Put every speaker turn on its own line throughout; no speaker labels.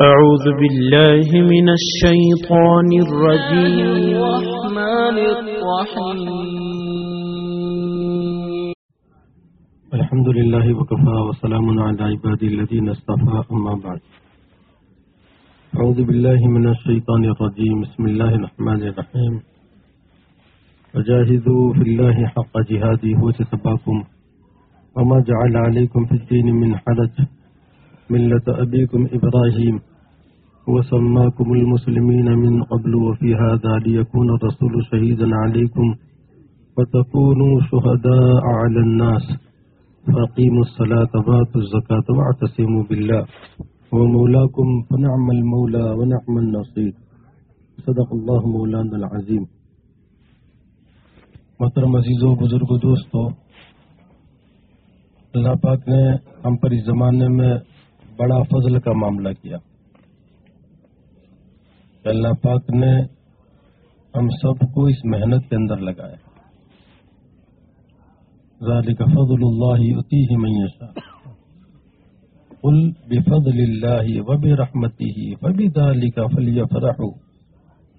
أعوذ بالله من الشيطان الرجيم.
الرحمن الرحيم.
الحمد لله وكفى وسلام على عبادي الذين اصطفى أما بعد. أعوذ بالله من الشيطان الرجيم. بسم الله الرحمن الرحيم. وجاهدوا في الله حق جهاده هو اجتباكم وما جعل عليكم في الدين من حرج. ملة أبيكم إبراهيم وسماكم المسلمين من قبل وفي هذا ليكون الرسول شهيدا عليكم وتكونوا شهداء على الناس فأقيموا الصلاة وآتوا الزكاة واعتصموا بالله ومولاكم فنعم المولى ونعم النصير صدق الله مولانا العظيم محترم عزیزوں، بزرگوں، دوستوں، اللہ پاک نے ہم پر اس زمانے میں بڑا فضل کا معاملہ کیا۔ کہ اللہ پاک نے ہم سب کو اس محنت کے اندر لگایا۔ ذلك فضل الله يؤتيه من يشاء قل بفضل الله وبرحمته فبذلك فليفرحوا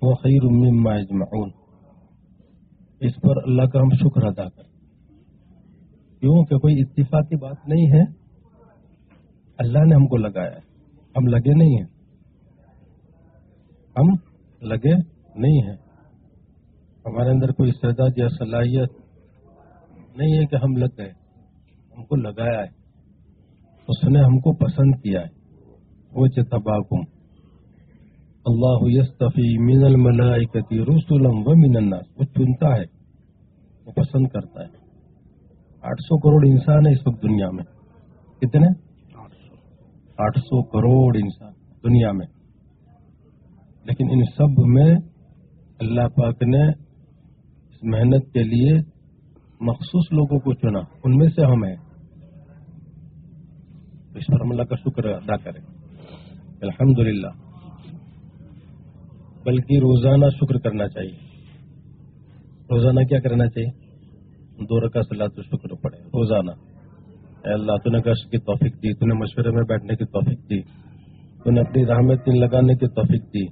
هو خير مما يجمعون اس پر اللہ کا ہم شکر ادا کریں۔ کیوں کہ کوئی اتفاقی بات نہیں ہے۔ اللہ نے ہم کو لگایا ہے۔ ہم لگے نہیں ہیں۔ ہم لگے نہیں ہیں۔ ہمارے اندر کوئی استعداد یا صلاحیت نہیں ہے کہ ہم لگ گئے۔ ہم کو لگایا ہے۔ اس نے ہم کو پسند کیا ہے۔ وہ چتباکم اللہ یستفی من الملائکتی رسولم و من الناس۔ وہ چنتا ہے۔ وہ پسند کرتا ہے۔ آٹھ سو کروڑ انسان ہے اس وقت دنیا میں۔ کتنے؟ آٹھ سو کروڑ انسان دنیا میں۔ لیکن ان سب میں اللہ پاک نے اس محنت کے لیے مخصوص لوگوں کو چنا۔ ان میں سے ہم ہیں اس پر ہم اللہ کا شکر ادا کریں۔ الحمد بلکہ روزانہ شکر کرنا چاہیے۔ روزانہ کیا کرنا چاہیے؟ دو رکا صلاح تو شکر پڑے روزانہ۔ اے اللہ، تو نے گشت کی توفیق دی، تو نے مشورے میں بیٹھنے کی توفیق دی، تو نے اپنی راہ میں تین لگانے کی توفیق دی،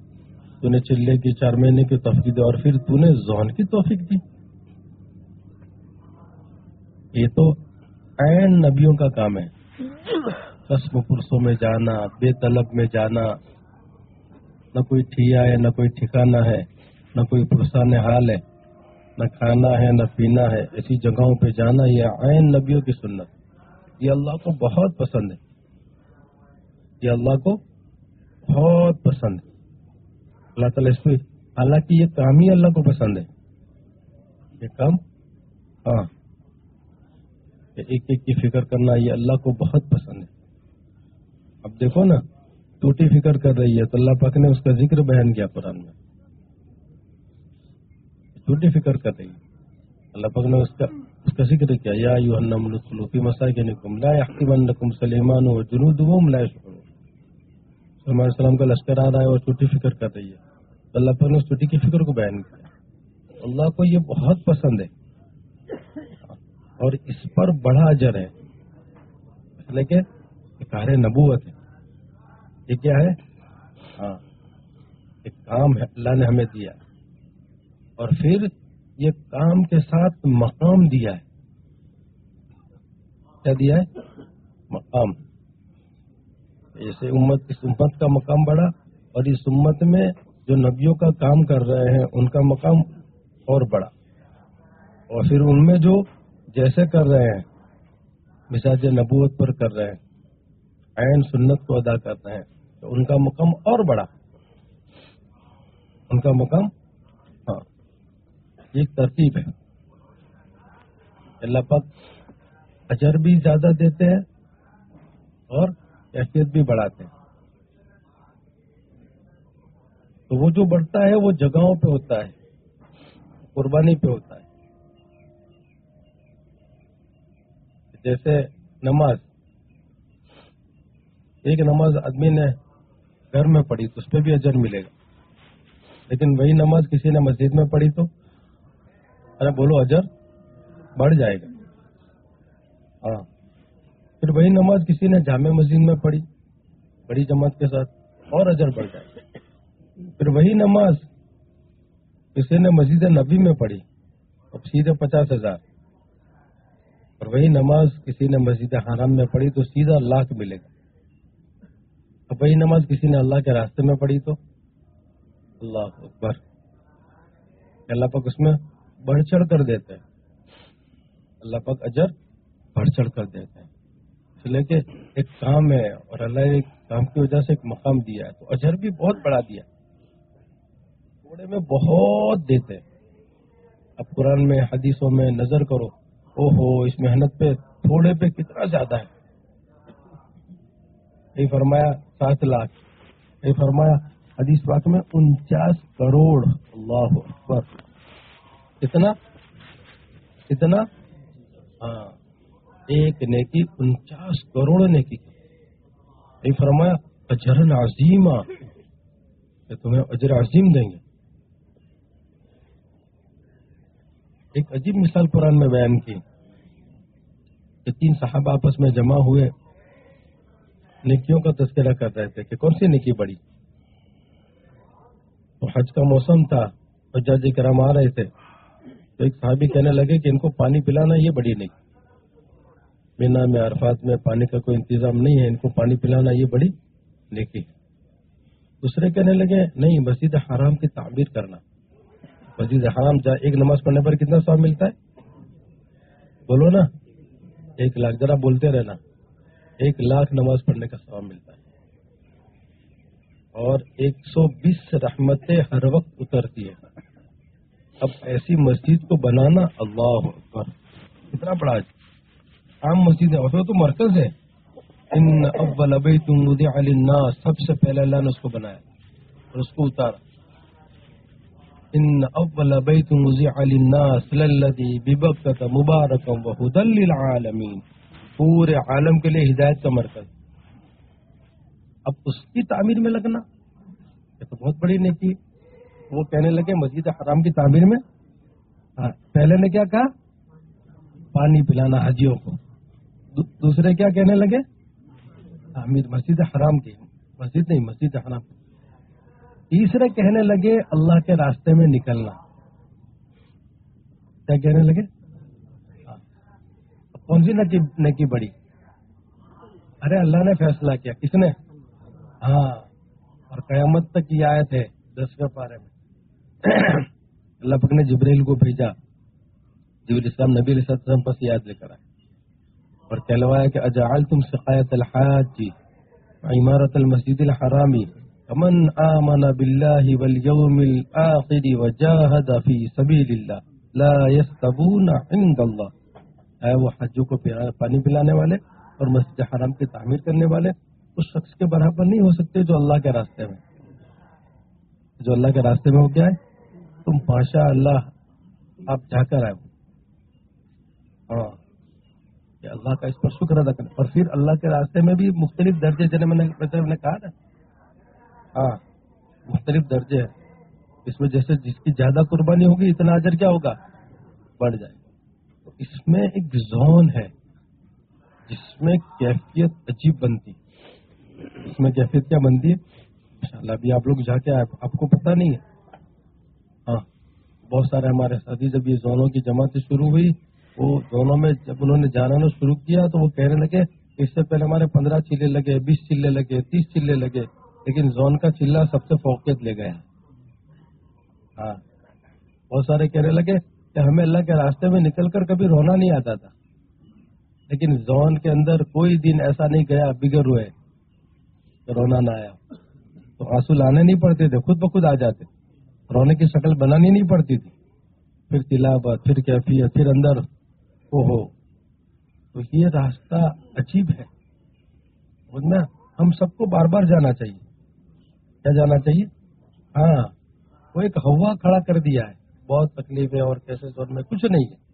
تو نے چلے کی، چار مہینے کی توفیق دی، اور پھر تو نے زون کی توفیق دی۔ یہ تو عین نبیوں کا کام ہے۔ قسم پرسوں میں جانا، بے طلب میں جانا، نہ کوئی ٹھیا ہے، نہ کوئی ٹھکانا ہے، نہ کوئی پرسان حال ہے، نہ کھانا ہے، نہ پینا ہے ایسی جگہوں پہ جانا، یہ عین نبیوں کی سنت۔ یہ اللہ کو بہت پسند ہے۔ یہ اللہ کو بہت پسند ہے۔ اللہ تعالیٰ اس پہ حالانکہ یہ کام ہی اللہ کو پسند ہے۔ یہ کام ہاں۔ ایک ایک کی فکر کرنا یہ اللہ کو بہت پسند ہے۔ اب دیکھو نا، ٹوٹی فکر کر رہی ہے تو اللہ پاک نے اس کا ذکر بیان کیا قرآن میں۔ ٹوٹی فکر کر رہی ہے۔ اللہ پاک نے اس کا کا ذکر کیا، یا یو الخلوفی لا یحتمنکم سلیمان و جنودہم لا یشعرون. سلمان علیہ السلام کا لشکر آ رہا ہے اور ٹوٹی فکر کر رہی ہے۔ اللہ پاک نے اس کی فکر کو بیان کیا۔ اللہ کو یہ بہت پسند ہے۔ اور اس پر بڑا اجر ہے۔ اس لیے کہ کار نبوت ہے۔ یہ کیا ہے؟ ہاں۔ ایک کام ہے، اللہ نے ہمیں دیا۔ اور پھر یہ کام کے ساتھ مقام دیا ہے۔ کیا دیا ہے؟ مقام جیسے امت، اس امت کا مقام بڑا اور اس امت میں جو نبیوں کا کام کر رہے ہیں، ان کا مقام اور بڑا اور پھر ان میں جو جیسے کر رہے ہیں، مزاج نبوت پر کر رہے ہیں، عین سنت کو ادا کر رہے ہیں، تو ان کا مقام اور بڑا ان کا مقام ہاں ایک ترتیب ہے۔ اللہ پاک اجر بھی زیادہ دیتے ہیں اور کیفیت بھی بڑھاتے ہیں۔ تو وہ جو بڑھتا ہے وہ جگہوں پہ ہوتا ہے، قربانی پہ ہوتا ہے۔ جیسے نماز، ایک نماز آدمی نے گھر میں پڑھی تو اس پہ بھی اجر ملے گا۔ لیکن وہی نماز کسی نے مسجد میں پڑھی تو، ارے بولو اجر بڑھ جائے گا۔ ہاں۔ پھر وہی نماز کسی نے جامع مسجد میں پڑھی، بڑی جماعت کے ساتھ، اور اجر بڑھ جائے پھر وہی نماز کسی نے مسجد نبی میں پڑھی، اب سیدھے پچاس ہزار۔ اور وہی نماز کسی نے مسجد حرام میں پڑھی تو سیدھا لاکھ ملے گا۔ اب وہی نماز کسی نے اللہ کے راستے میں پڑھی تو؟ اللہ اکبر۔ اللہ پاک اس میں بڑھ چڑھ کر دیتے ہیں۔ اللہ پاک اجر بڑھ چڑھ کر دیتے ہیں۔ اس لیے کہ ایک کام ہے اور اللہ نے کام کی وجہ سے ایک مقام دیا ہے، تو اجر بھی بہت بڑا دیا۔ تھوڑے میں بہت دیتے ہیں۔ اب قرآن میں، حدیثوں میں نظر کرو او ہو اس محنت پہ، تھوڑے پہ کتنا زیادہ ہے۔ یہ فرمایا سات لاکھ۔ یہ فرمایا حدیث پاک میں انچاس کروڑ۔ اللہ اکبر۔ کتنا کتنا ہاں۔ ایک نیکی انچاس کروڑ نیکی کی۔ فرمایا، اجر عظیم کہ تمہیں اجر عظیم دیں گے۔ ایک عجیب مثال قرآن میں بیان کی۔ کہ تین صحابہ آپس میں جمع ہوئے۔ نیکیوں کا تذکرہ کر رہے تھے کہ کون سی نیکی بڑی۔ تو حج کا موسم تھا اور جج کرام آ رہے تھے۔ تو ایک صحابی کہنے لگے کہ ان کو پانی پلانا یہ بڑی نہیں مینا میں عرفات میں پانی کا کوئی انتظام نہیں ہے، ان کو پانی پلانا یہ بڑی نیکی دوسرے کہنے لگے، نہیں، مسجد حرام کی تعمیر کرنا۔ مسجد حرام جا ایک نماز پڑھنے پر کتنا سواب ملتا ہے؟ بولو نا، ایک لاکھ، ذرا بولتے رہنا۔ ایک لاکھ نماز پڑھنے کا ثواب ملتا ہے۔ اور ایک سو بیس رحمتیں ہر وقت اترتی ہے اب ایسی مسجد کو بنانا اللہ اکبر، کتنا بڑا عام مسجد ہے اور تو مرکز ہے۔ ان اول بیت وضع للناس، سب سے پہلے اللہ نے اس کو بنایا اور اس کو اتارا۔ ان اول بیت وضع للناس للذی ببکۃ مبارکا وهدى للعالمین۔ پورے عالم کے لیے ہدایت کا مرکز۔ اب اس کی تعمیر میں لگنا، یہ تو بہت بڑی نیکی وہ کہنے لگے، مسجد حرام کی تعمیر میں؟ ہاں، پہلے نے کیا کہا؟ پانی پلانا حجیوں کو۔ دوسرے کیا کہنے لگے؟ تعمیر مسجد حرام کی۔ مسجد نہیں، مسجد حرام۔ تیسرے کہنے لگے، اللہ کے راستے میں نکلنا۔ کیا کہنے لگے؟ ہاں۔ کون سی نیکی بڑی؟ ارے اللہ نے فیصلہ کیا۔ کس نے؟ ہاں۔ اور قیامت تک یہ آئے تھے دسویں پارے میں۔ اللہ پاک نے جبریل کو بھیجا۔ جبریل اسلام نبی علیہ السلام پس یاد لے کر آئے۔ اور کہلوایا کہ اجعل تم سقایت الحاج عمارت المسجد الحرامی کمن آمن باللہ والیوم الآخر وجاہد فی سبیل اللہ لا یستبون عند اللہ۔ اے وہ حجوں کو پانی پلانے والے اور مسجد حرام کی تعمیر کرنے والے، اس شخص کے برابر نہیں ہو سکتے جو اللہ کے راستے میں۔ جو اللہ کے راستے میں ہو گیا ہے؟ تم پاشا اللہ آپ جا کر آئے ہو۔ ہاں۔ کہ اللہ کا اس پر شکر ادا کریں۔ اور پھر اللہ کے راستے میں بھی مختلف درجے جنہیں میں نے کہا نا۔ ہاں مختلف درجے ہیں۔ اس میں جیسے جس کی زیادہ قربانی ہوگی، اتنا اجر کیا ہوگا؟ بڑھ جائے گا۔ تو اس میں ایک زون ہے جس میں کیفیت عجیب بنتی۔ اس میں کیفیت کیا بنتی ہے؟ انشاءاللہ ابھی آپ لوگ جا کے آئے، آپ کو پتہ نہیں ہے۔ ہاں بہت سارے ہمارے ساتھی جب یہ زونوں کی جماعت شروع ہوئی وہ زونوں میں جب انہوں نے جانا شروع کیا تو وہ کہنے لگے اس سے پہلے ہمارے پندرہ چلے لگے، بیس چلے لگے، تیس چلے لگے، لیکن زون کا چلا سب سے فوقیت لے گئے ہاں۔ بہت سارے کہنے لگے کہ ہمیں اللہ کے راستے میں نکل کر کبھی رونا نہیں آتا تھا۔ لیکن زون کے اندر کوئی دن ایسا نہیں گیا بگڑ ہوئے کہ رونا نہ آیا۔ تو آنسو لانے نہیں پڑتے تھے، خود بخود آ جاتے رونے کی شکل بنانی نہیں پڑتی تھی۔ پھر تلاوت پھر کیفیت، پھر اندر ہو تو یہ راستہ عجیب ہے۔ سمجھنا ہم سب کو بار بار جانا چاہیے۔ کیا جانا چاہیے؟ ہاں وہ ایک ہوا کھڑا کر دیا ہے۔ بہت تکلیف ہے اور کیسے زور میں کچھ نہیں ہے۔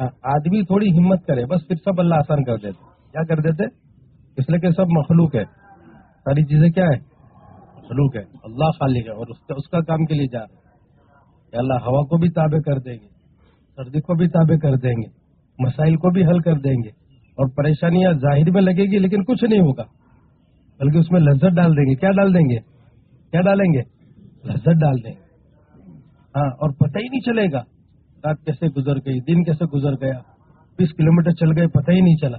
ہاں، آدمی تھوڑی ہمت کرے، بس پھر سب اللہ آسان کر دیتے۔ کیا کر دیتے؟ اس لیے کہ سب مخلوق ہے۔ ساری چیزیں کیا ہے مخلوق ہے، اللہ خالق ہے اور اس کا کام کے لیے جا رہے ہیں۔ اللہ ہوا کو بھی تابع کر دیں گے سردی کو بھی تابع کر دیں گے، مسائل کو بھی حل کر دیں گے اور پریشانیاں ظاہر میں لگے گی لیکن کچھ نہیں ہوگا، بلکہ اس میں لذت ڈال دیں گے۔ کیا ڈال دیں گے؟ کیا ڈالیں گے؟ لذت ڈال دیں گے۔ ہاں اور پتہ ہی نہیں چلے گا۔ رات کیسے گزر گئی، دن کیسے گزر گیا۔ بیس کلو میٹر چل گئے، پتہ ہی نہیں چلا۔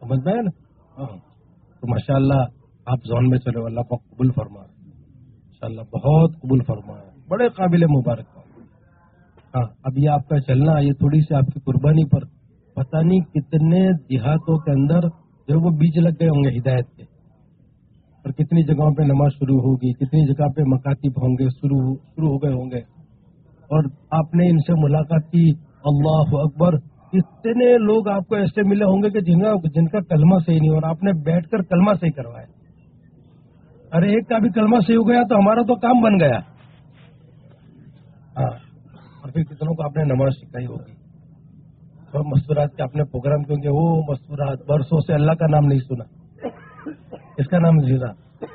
سمجھ میں نا؟ ہاں۔ تو ماشاء اللہ آپ زون میں چلے اللہ کو قبول فرما ماشاء اللہ بہت قبول فرما بڑے قابل مبارک۔ ہاں اب یہ آپ کا چلنا، یہ تھوڑی سی آپ کی قربانی پر پتہ نہیں کتنے دیہاتوں کے اندر جو وہ بیج لگ گئے ہوں گے ہدایت کے۔ اور کتنی جگہوں پہ نماز شروع ہوگی، کتنی جگہ پہ مکاتب ہوں گے، شروع شروع ہو گئے ہوں گے۔ اور آپ نے ان سے ملاقات کی، اللہ اکبر کتنے لوگ آپ کو ایسے ملے ہوں گے کہ جن کا جن کا کلمہ صحیح نہیں اور آپ نے بیٹھ کر کلمہ صحیح کروایا۔ ارے، ایک کا بھی کلمہ صحیح ہو گیا تو ہمارا تو کام بن گیا۔ ہاں۔ اور پھر کتنوں کو آپ نے نماز سکھائی ہوگی۔ اور مستورات کے اپنے پروگرام کیونکہ وہ مستورات، برسوں سے اللہ کا نام نہیں سنا۔ اس کا نام نہیں سنا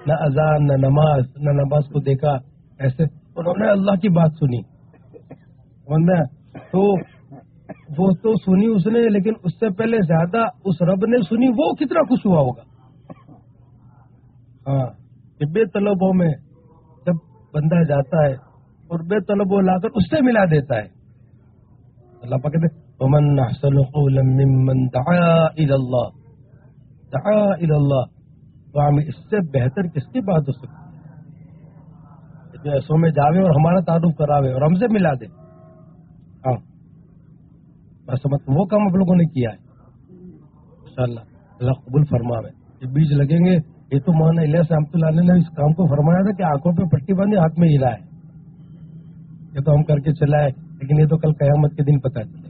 نہ اذان، نہ نماز نہ نماز کو دیکھا، ایسے انہوں نے اللہ کی بات سنی۔ تو وہ تو سنی اس نے، لیکن اس سے پہلے زیادہ اس رب نے سنی، وہ کتنا خوش ہوا ہوگا۔ ہاں کہ بے طلبوں میں جب بندہ جاتا ہے اور بے طلبوں لا کر اس سے ملا دیتا ہے۔ اللہ پاک کہتے ومن احسن قولا ممن دعا الى اللہ دعا الى اللہ تو ہم اس سے بہتر کس کی بات ہو سکتی ہے؟ ایسوں میں جاوے اور ہمارا تعارف کراوے اور ہم سے ملا دے۔ ہاں۔ بس مت وہ کام آپ لوگوں نے کیا ہے۔ انشاءاللہ اللہ قبول فرماوے۔ یہ بیج لگیں گے، یہ تو مولانا الیاس رحمۃ اللہ علیہ نے اس کام کو فرمایا تھا کہ آنکھوں پہ پٹی باندھی ہاتھ میں ہلا ہے۔ یہ تو ہم کر کے چلا ہے، لیکن یہ تو کل قیامت کے دن پتا چلے گا۔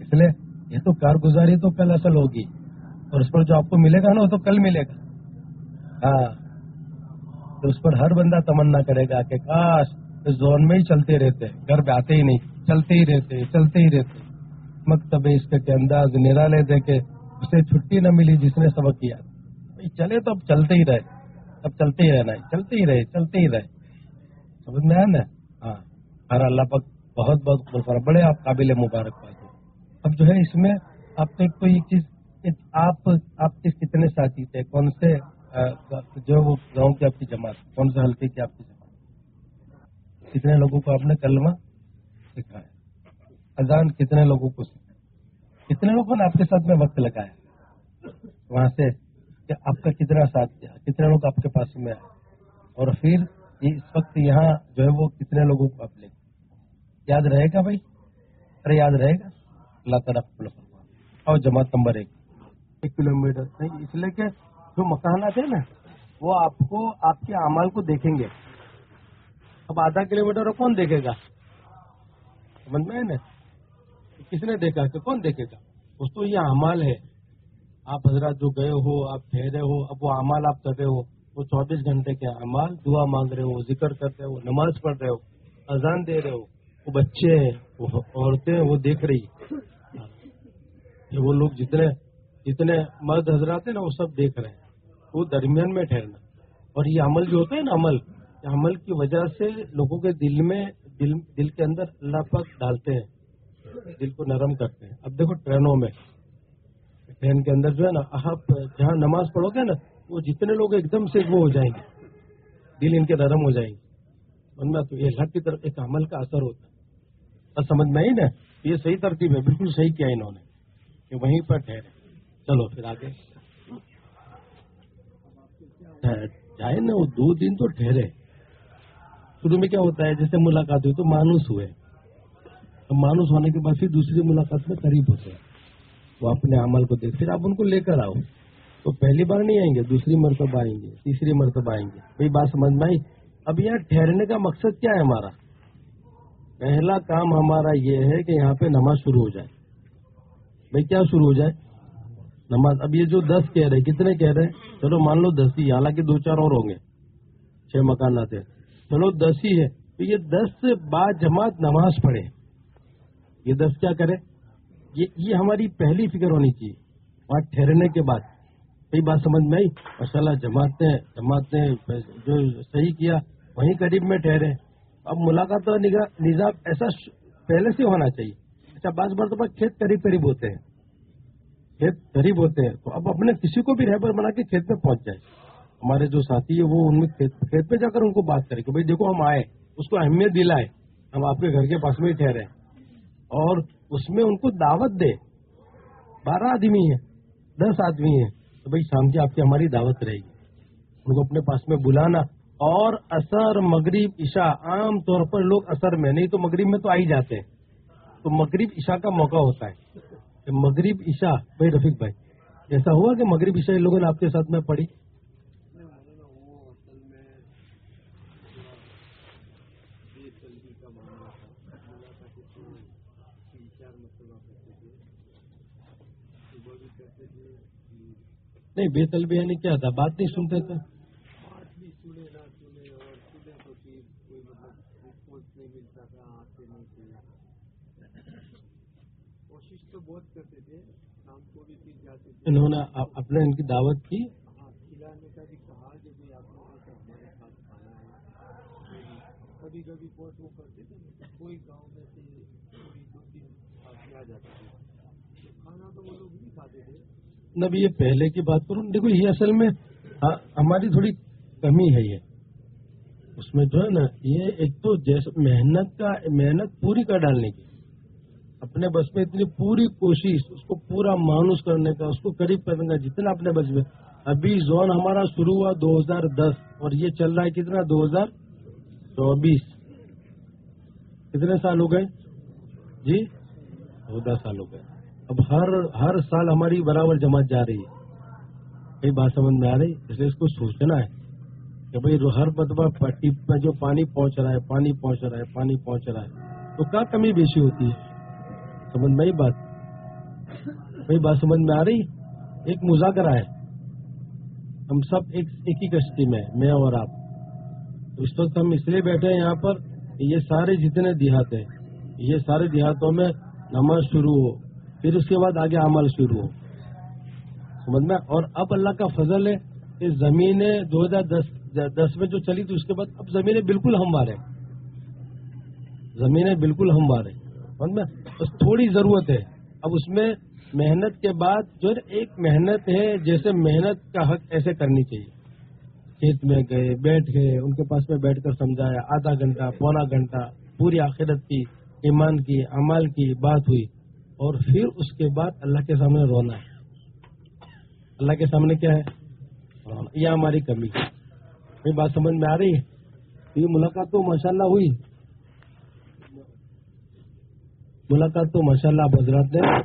اس لیے یہ تو کارگزاری تو کل اصل ہوگی۔ اور اس پر جو آپ کو ملے گا نا، وہ تو کل ملے گا۔ ہاں۔ تو اس پر ہر بندہ تمنا کرے گا کہ کاش اس زون میں ہی چلتے رہتے، گھر پہ آتے ہی نہیں، چلتے ہی رہتے، چلتے ہی رہتے۔ مکتب اس کے انداز نرالے دے کے اسے چھٹی نہ ملی جس نے سبق کیا۔ چلے تو اب چلتے ہی رہے۔ اب چلتے ہی رہنا ہے، چلتے ہی رہے، چلتے ہی رہے۔ سمجھ میں آیا نا؟ ہاں۔ ہر اللہ پاک بہت بہت خوش بڑے آپ قابل مبارک بات اب جو ہے اس میں آپ نے کوئی چیز آپ آپ کے کتنے ساتھی تھے؟ کون سے جو وہ گاؤں کی آپ کی جماعت، کون سے حلقے کی آپ کی جماعت؟ کتنے لوگوں کو آپ نے کلمہ سکھایا؟ اذان کتنے لوگوں کو سکھایا؟ کتنے لوگوں نے آپ کے ساتھ میں وقت لگایا؟ وہاں سے کہ آپ کا کتنا ساتھ دیا کتنے لوگ آپ کے پاس میں آئے؟ اور پھر اس وقت یہاں جو ہے وہ کتنے لوگوں کو آپ لے یاد رہے گا بھائی؟ ارے یاد رہے گا؟ اللہ تعالیٰ اور جماعت نمبر ایک۔ ایک کلو میٹر نہیں، اس لیے کہ جو مکانات ہیں نا، وہ آپ کو، آپ کے اعمال کو دیکھیں گے۔ اب آدھا کلو میٹر کون دیکھے گا؟ سمجھ میں نا؟ کس نے دیکھا کہ کون دیکھے گا؟ اس تو یہ اعمال ہے۔ آپ حضرات جو گئے ہو، آپ ٹھہرے ہو، اب وہ اعمال آپ کر رہے ہو، وہ چوبیس گھنٹے کے اعمال، دعا مانگ رہے ہو، ذکر کر رہے ہو، نماز پڑھ رہے ہو، اذان دے رہے ہو۔ وہ بچے ہیں، وہ عورتیں وہ دیکھ رہی۔ وہ لوگ جتنے جتنے مرد حضرات ہیں نا، وہ سب دیکھ رہے ہیں۔ وہ درمیان میں ٹھہرنا۔ اور یہ عمل جو ہوتا ہے نا، عمل عمل کی وجہ سے لوگوں کے دل میں، دل دل کے اندر اللہ پاک ڈالتے ہیں۔ دل کو نرم کرتے ہیں۔ اب دیکھو ٹرینوں میں، ٹرین کے اندر جو ہے نا، آپ جہاں نماز پڑھو گے نا، وہ جتنے لوگ ایک دم سے وہ ہو جائیں گے۔ دل ان کے نرم ہو جائیں گے۔ ورنہ تو یہ اللہ کی طرف ایک عمل کا اثر ہوتا ہے۔ سمجھ میں آئی نا، یہ صحیح ترتیب ہے، بالکل صحیح کیا انہوں نے کہ وہیں پر ٹھہرے۔ چلو پھر آگے۔ جائے نا، وہ دو دن تو ٹھہرے۔ شروع میں کیا ہوتا ہے، جیسے ملاقات ہوئی تو مانوس ہوئے۔ مانوس ہونے کے بعد پھر دوسری ملاقات میں قریب ہوتے ہیں۔ وہ اپنے عمل کو دیکھ، پھر آپ ان کو لے کر آؤ۔ تو پہلی بار نہیں آئیں گے، دوسری مرتبہ آئیں گے، تیسری مرتبہ آئیں گے۔ کوئی بات سمجھ میں آئی؟ اب یہاں ٹھہرنے کا مقصد کیا ہے ہمارا؟ پہلا کام ہمارا یہ ہے کہ یہاں پہ نماز شروع ہو جائے۔ بھائی، کیا شروع ہو جائے؟ نماز۔ اب یہ جو دس کہہ رہے، کتنے کہہ رہے؟ چلو مان لو دس ہی حالانکہ دو چار اور ہوں گے۔ چھ مکانات ہیں۔ چلو دس ہی ہے تو یہ دس سے بعد جماعت نماز پڑھے۔ یہ دس کیا کرے؟ یہ ہماری پہلی فکر ہونی چاہیے۔ وہاں ٹھہرنے کے بعد۔ کئی بات سمجھ میں آئی؟ ماشاء اللہ جماعتیں جماعتیں جو صحیح کیا، وہیں قریب میں ٹھہرے۔ اب ملاقات اور نظام ایسا پہلے سے ہونا چاہیے۔ اچھا بعض مرتبہ کھیت قریب قریب ہوتے ہیں۔ کھیت قریب ہوتے ہیں۔ تو اب اپنے کسی کو بھی رہبر بنا کے کھیت میں پہنچ جائے۔ ہمارے جو ساتھی ہے وہ ان میں کھیت پہ جا کر ان کو بات کرے کہ بھائی، دیکھو، ہم آئے۔ اس کو اہمیت دلائے۔ ہم آپ کے گھر کے پاس میں ہی ٹھہرے۔ اور اس میں ان کو دعوت دے۔ بارہ آدمی ہیں،
دس آدمی ہیں۔ تو بھائی، شام کی آپ کی ہماری دعوت
رہے گی۔ ان کو اپنے پاس
میں بلانا۔ اور اثر مغرب عشاء، عام طور پر لوگ اثر میں، نہیں تو مغرب میں تو آئی جاتے ہیں۔ تو مغرب عشاء کا موقع ہوتا ہے مغرب عشاء، بھائی رفیق بھائی ایسا ہوا کہ مغرب عشاء لوگوں نے آپ
کے ساتھ میں پڑھی؟ نہیں، بے طلبی یعنی کیا تھا؟ بات نہیں سنتے تھے۔ انہوں نے اپنے ان کی دعوت کی۔ کبھی نبی یہ پہلے کی بات کروں۔ دیکھو یہ اصل میں ہاں، ہماری تھوڑی کمی ہے یہ۔ اس میں جو ہے نا یہ ایک تو جیسے محنت کا محنت پوری کر ڈالنے کی۔ اپنے بس میں اتنی پوری کوشش، اس کو پورا مانوس کرنے کا، اس کو قریب کرنے کا جتنا اپنے بس میں۔ ابھی زون ہمارا شروع ہوا دو ہزار دس اور یہ چل رہا ہے کتنا؟ دو ہزار چوبیس۔ کتنے سال ہو گئے؟ جی؟ چودہ سال ہو گئے۔ اب ہر ہر سال ہماری برابر جماعت جا رہی ہے۔ کئی بات سمجھ میں آ رہی، اس لیے اس کو سوچنا ہے کہ بھائی ہر بدبہ پٹی میں جو پانی پہنچ رہا ہے، پانی پہنچ رہا ہے، پانی پہنچ رہا ہے، تو کیا کمی بیشی ہوتی ہے؟ سمجھ میں بات؟ میری بات سمجھ میں آ رہی؟ ایک مذاکرہ ہے۔ ہم سب ایک ایک ہی کشتی میں میں اور آپ۔ اس وقت ہم اس لیے بیٹھے ہیں یہاں پر یہ سارے جتنے دیہات ہیں یہ سارے دیہاتوں میں نماز شروع ہو پھر اس کے بعد آگے عمل شروع ہو۔ سمجھ میں؟ اور اب اللہ کا فضل ہے کہ زمینیں دو ہزار دس, دس میں جو چلی تھی اس کے بعد اب زمینیں بالکل ہموار ہیں۔ زمینیں بالکل ہموار ہیں۔ بس تھوڑی ضرورت ہے۔ اب اس میں محنت کے بعد جو ایک محنت ہے جیسے محنت کا حق ایسے کرنی چاہیے۔ کھیت میں گئے، بیٹھ گئے، ان کے پاس میں بیٹھ کر سمجھایا، آدھا گھنٹہ، پونا گھنٹہ، پوری آخرت کی، ایمان کی امال کی بات ہوئی۔ اور پھر اس کے بعد اللہ کے سامنے رونا ہے۔ اللہ کے سامنے کیا ہے؟ یہ ہماری کمی۔ ہے یہ بات سمجھ میں آ رہی ہے؟ یہ ملاقات تو ماشاءاللہ ہوئی۔ ملاقات تو ماشاءاللہ اللہ حضرات نے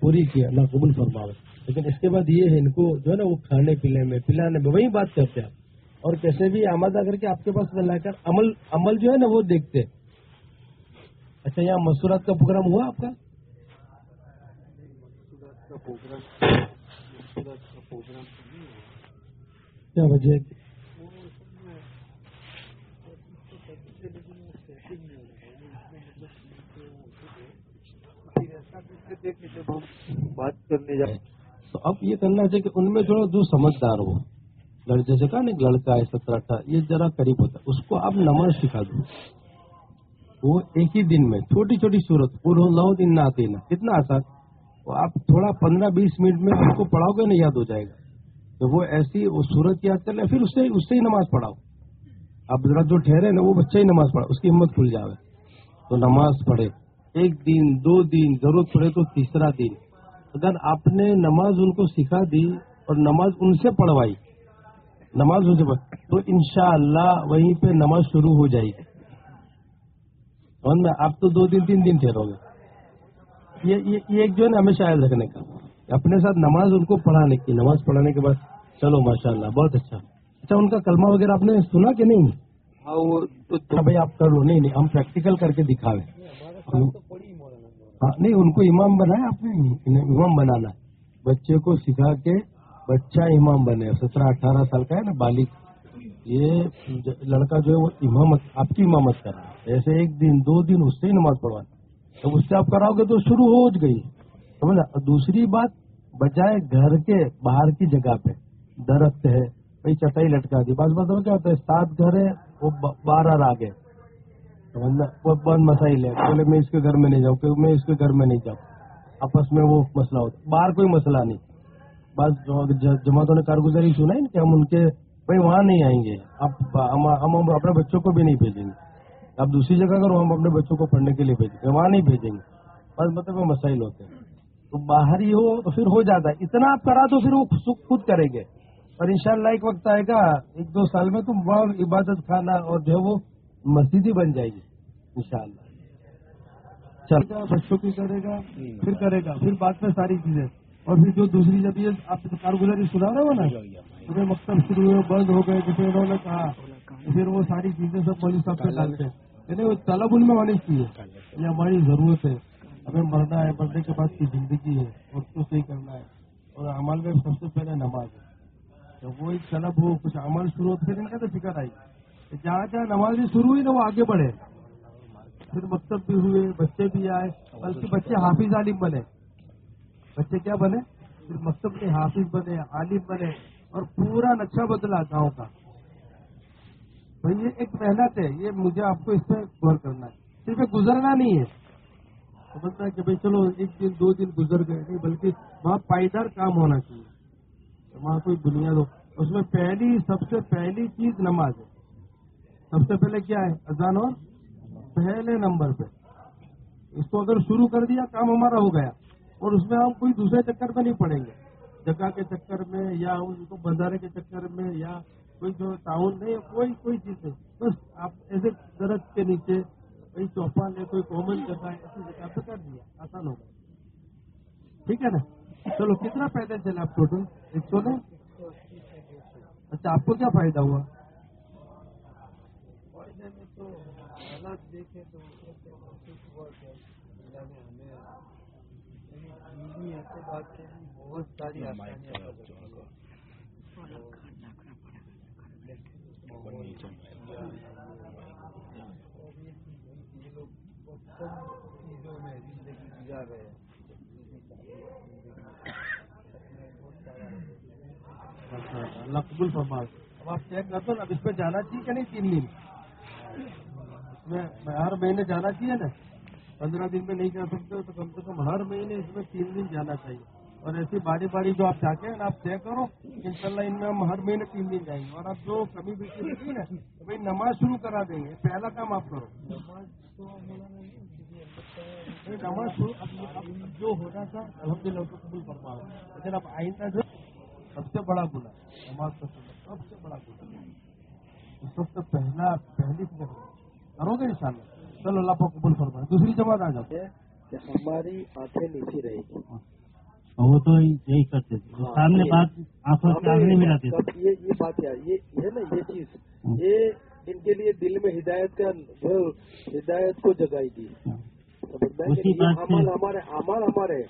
پوری کیا اللہ قبول فرماوے۔ لیکن اس کے بعد یہ ہے، ان کو جو ہے نا، وہ کھانے پینے
میں، پلانے میں وہی بات کرتے آپ اور کیسے
بھی آمادہ کر
کے آپ کے پاس لا کر عمل عمل جو ہے نا، وہ دیکھتے اچھا یہاں مسورات کا پروگرام ہوا آپ کا؟ کیا وجہ بات کرنے جائے تو
اب یہ کرنا چاہیے کہ ان میں تھوڑا جو سمجھدار ہو۔ جیسے کہا نا لڑکا ہے، سترہ، اٹھارہ، یہ ذرا قریب ہوتا ہے۔ اس کو آپ نماز سکھا دو۔ وہ ایک ہی دن میں، چھوٹی چھوٹی صورت۔ پورا نو دن نہ آتے نا کتنا آسان۔ وہ آپ تھوڑا پندرہ، بیس منٹ میں اس کو پڑھاؤ گے نا یاد ہو جائے گا۔ تو وہ ایسی وہ صورت یاد کر لے، پھر اس سے اس سے ہی نماز پڑھاؤ۔ آپ ذرا جو ٹھہرے نا، وہ بچہ ہی نماز پڑھا، اس کی ہمت کھل جاوے۔ تو نماز پڑھے۔ ایک دن دو دن ضرورت پڑے تو تیسرا دن۔ اگر آپ نے نماز ان کو سکھا دی اور نماز ان سے پڑھوائی نماز ان سے پڑھ تو انشاءاللہ وہیں پہ نماز شروع ہو جائے گی۔ آپ تو دو دن تین دن ٹھہرو گے۔ یہ ایک جو ہے نا ہمیں شاید رکھنے کا۔ اپنے ساتھ نماز ان کو پڑھانے کی نماز پڑھانے کے بعد چلو ماشاء اللہ
بہت اچھا۔ اچھا
ان کا کلمہ وغیرہ آپ نے سنا کہ نہیں؟ ہاں وہ اچھا بھائی آپ کر لو۔ نہیں نہیں ہم پریکٹیکل کر کے دکھا رہے ہاں، نہیں، ان کو امام بنایا آپ نے؟ امام بنانا ہے۔ بچے کو سکھا کے بچہ امام بنے، سترہ، اٹھارہ سال کا ہے نا، بالغ۔ یہ لڑکا جو ہے، وہ امامت، آپ کی امامت کر رہا ہے۔ ایسے ایک دن، دو دن اس سے ہی نماز پڑھوانا تو اس سے آپ کراؤ گے تو شروع ہو گئی۔ سمجھا؟ دوسری بات، بجائے گھر کے باہر کی جگہ پہ۔ درخت ہے، بھائی چٹائی لٹکا دی۔ بعض بات کیا ہوتا ہے، سات گھر ہے وہ بارہ راگ ہے بہت بہت مسائل ہے بولے میں اس کے گھر میں نہیں جاؤں کیونکہ میں اس کے گھر میں نہیں جاؤں۔ آپس میں وہ مسئلہ ہوتا باہر کوئی مسئلہ نہیں۔ بس جماعتوں نے کارگزاری سنا ہے کہ ہم ان کے بھائی وہاں نہیں آئیں گے۔ اب ہم اپنے بچوں کو بھی نہیں بھیجیں گے۔ اب دوسری جگہ اگر ہم اپنے بچوں کو پڑھنے کے لیے بھیجیں گے، وہاں نہیں بھیجیں گے۔ بس مطلب وہ مسائل ہوتے ہیں۔ تو باہر ہی ہو تو پھر ہو جاتا ہے۔ اتنا آپ کرا تو پھر وہ خود کریں گے۔ اور انشاءاللہ ایک وقت آئے گا، ایک دو سال میں تو وہاں عبادت خانہ اور جو ہے وہ مسجد ہی بن جائے گی۔ انشاءاللہ۔ چلے بچوں کی کرے گا پھر کرے گا پھر بعد میں ساری چیزیں۔ اور پھر جو دوسری جب یہ آپ کارگزاری سنا رہے ہو نا پورے مقصد شروع ہوئے بند ہو گئے جسے انہوں نے کہا پھر وہ ساری چیزیں سب مولوی صاحب سے ڈالتے ہیں۔ یعنی وہ طلب ان میں ہونی چاہیے یہ ہماری ضرورت ہے۔ ہمیں مرنا ہے مرنے کے بعد کی زندگی ہے اور کو صحیح کرنا ہے۔ اور عمل میں سب سے پہلے نماز ہے۔ جب وہ ایک طلب ہو کچھ عمل شروع ہو پھر ان کا تو فکر آئی۔ جہاں جہاں نماز شروع ہوئی نا وہ آگے بڑھے۔ پھر مکتب بھی ہوئے، بچے بھی آئے، بلکہ بچے حافظ عالم بنے۔ بچے کیا بنے؟ پھر مکتب کے حافظ بنے، عالم بنے اور پورا نقشہ بدلا گاؤں کا۔ بھائی، یہ ایک محنت ہے، یہ مجھے آپ کو اس پہ غور کرنا ہے۔ صرف گزرنا نہیں ہے۔ سمجھتا ہے کہ بھائی، چلو ایک دن، دو دن گزر گئے، نہیں، بلکہ وہاں پائیدار کام ہونا چاہیے۔ وہاں کوئی دنیا دو۔ اس میں پہلی، سب سے پہلی چیز نماز ہے۔ سب سے پہلے کیا ہے؟ اذان اور پہلے نمبر پہ۔ اس کو اگر شروع کر دیا، کام ہمارا ہو گیا۔ اور اس میں ہم کوئی دوسرے چکر میں نہیں پڑیں گے۔ جگہ کے چکر میں یا ان کو بندارے کے چکر میں یا کوئی جو تعاون نہیں کوئی کوئی چیز نہیں۔ بس آپ ایسے درد کے نیچے کوئی چوپا ہے کوئی کامن جگہ
ہے ایسی جگہ پہ کر دیا، آسان ہوگا ٹھیک ہے نا؟ چلو، کتنا فائدہ چلے آپ ٹوٹل؟ ایک سو نے اچھا آپ کو کیا فائدہ ہوا؟ معاملات دیکھیں تو بہت ساری چیزوں میں زندگی گزار رہے ہیں۔ اللہ قبول فرما اب آپ چیک کرتے
اب اس پہ جانا چاہیے کہ نہیں تین دن؟ میں ہر مہینے جانا چاہیے نا؟ پندرہ دن میں نہیں جا سکتے تو کم سے کم ہر مہینے اس میں تین دن جانا چاہیے۔ اور ایسی باری باری جو آپ چاہتے ہیں نا آپ طے کرو انشاءاللہ ان میں ہم ہر مہینے تین دن جائیں گے۔ اور آپ جو کمی بچی رہتی ہے نا، تو بھائی نماز شروع کرا دیں گے۔ پہلا کام آپ کرو۔ نماز شروع جو ہونا تھا الحمد للہ قبول کرواؤ لیکن اب آئندہ جو سب سے بڑا گنا نماز کا سب سے بڑا گنا سب سے پہلا پہلی کرو گے ان شاء اللہ چلو اللہ کو قبول فرمائے۔ دوسری جماعت آ جاؤ۔ کہ ہماری آنکھیں نیچی رہے
گی۔ ہاں۔ وہ تو یہی کرتے
تھے ہاں، سامنے بات آنکھوں
سے
آگے
نہیں
ملاتے یہ بات یہ ہے نا یہ
چیز۔ ہاں۔ یہ ان کے لیے دل میں ہدایت کا ہدایت کو جگائی دی۔ ہمارے ہمارا ہمارے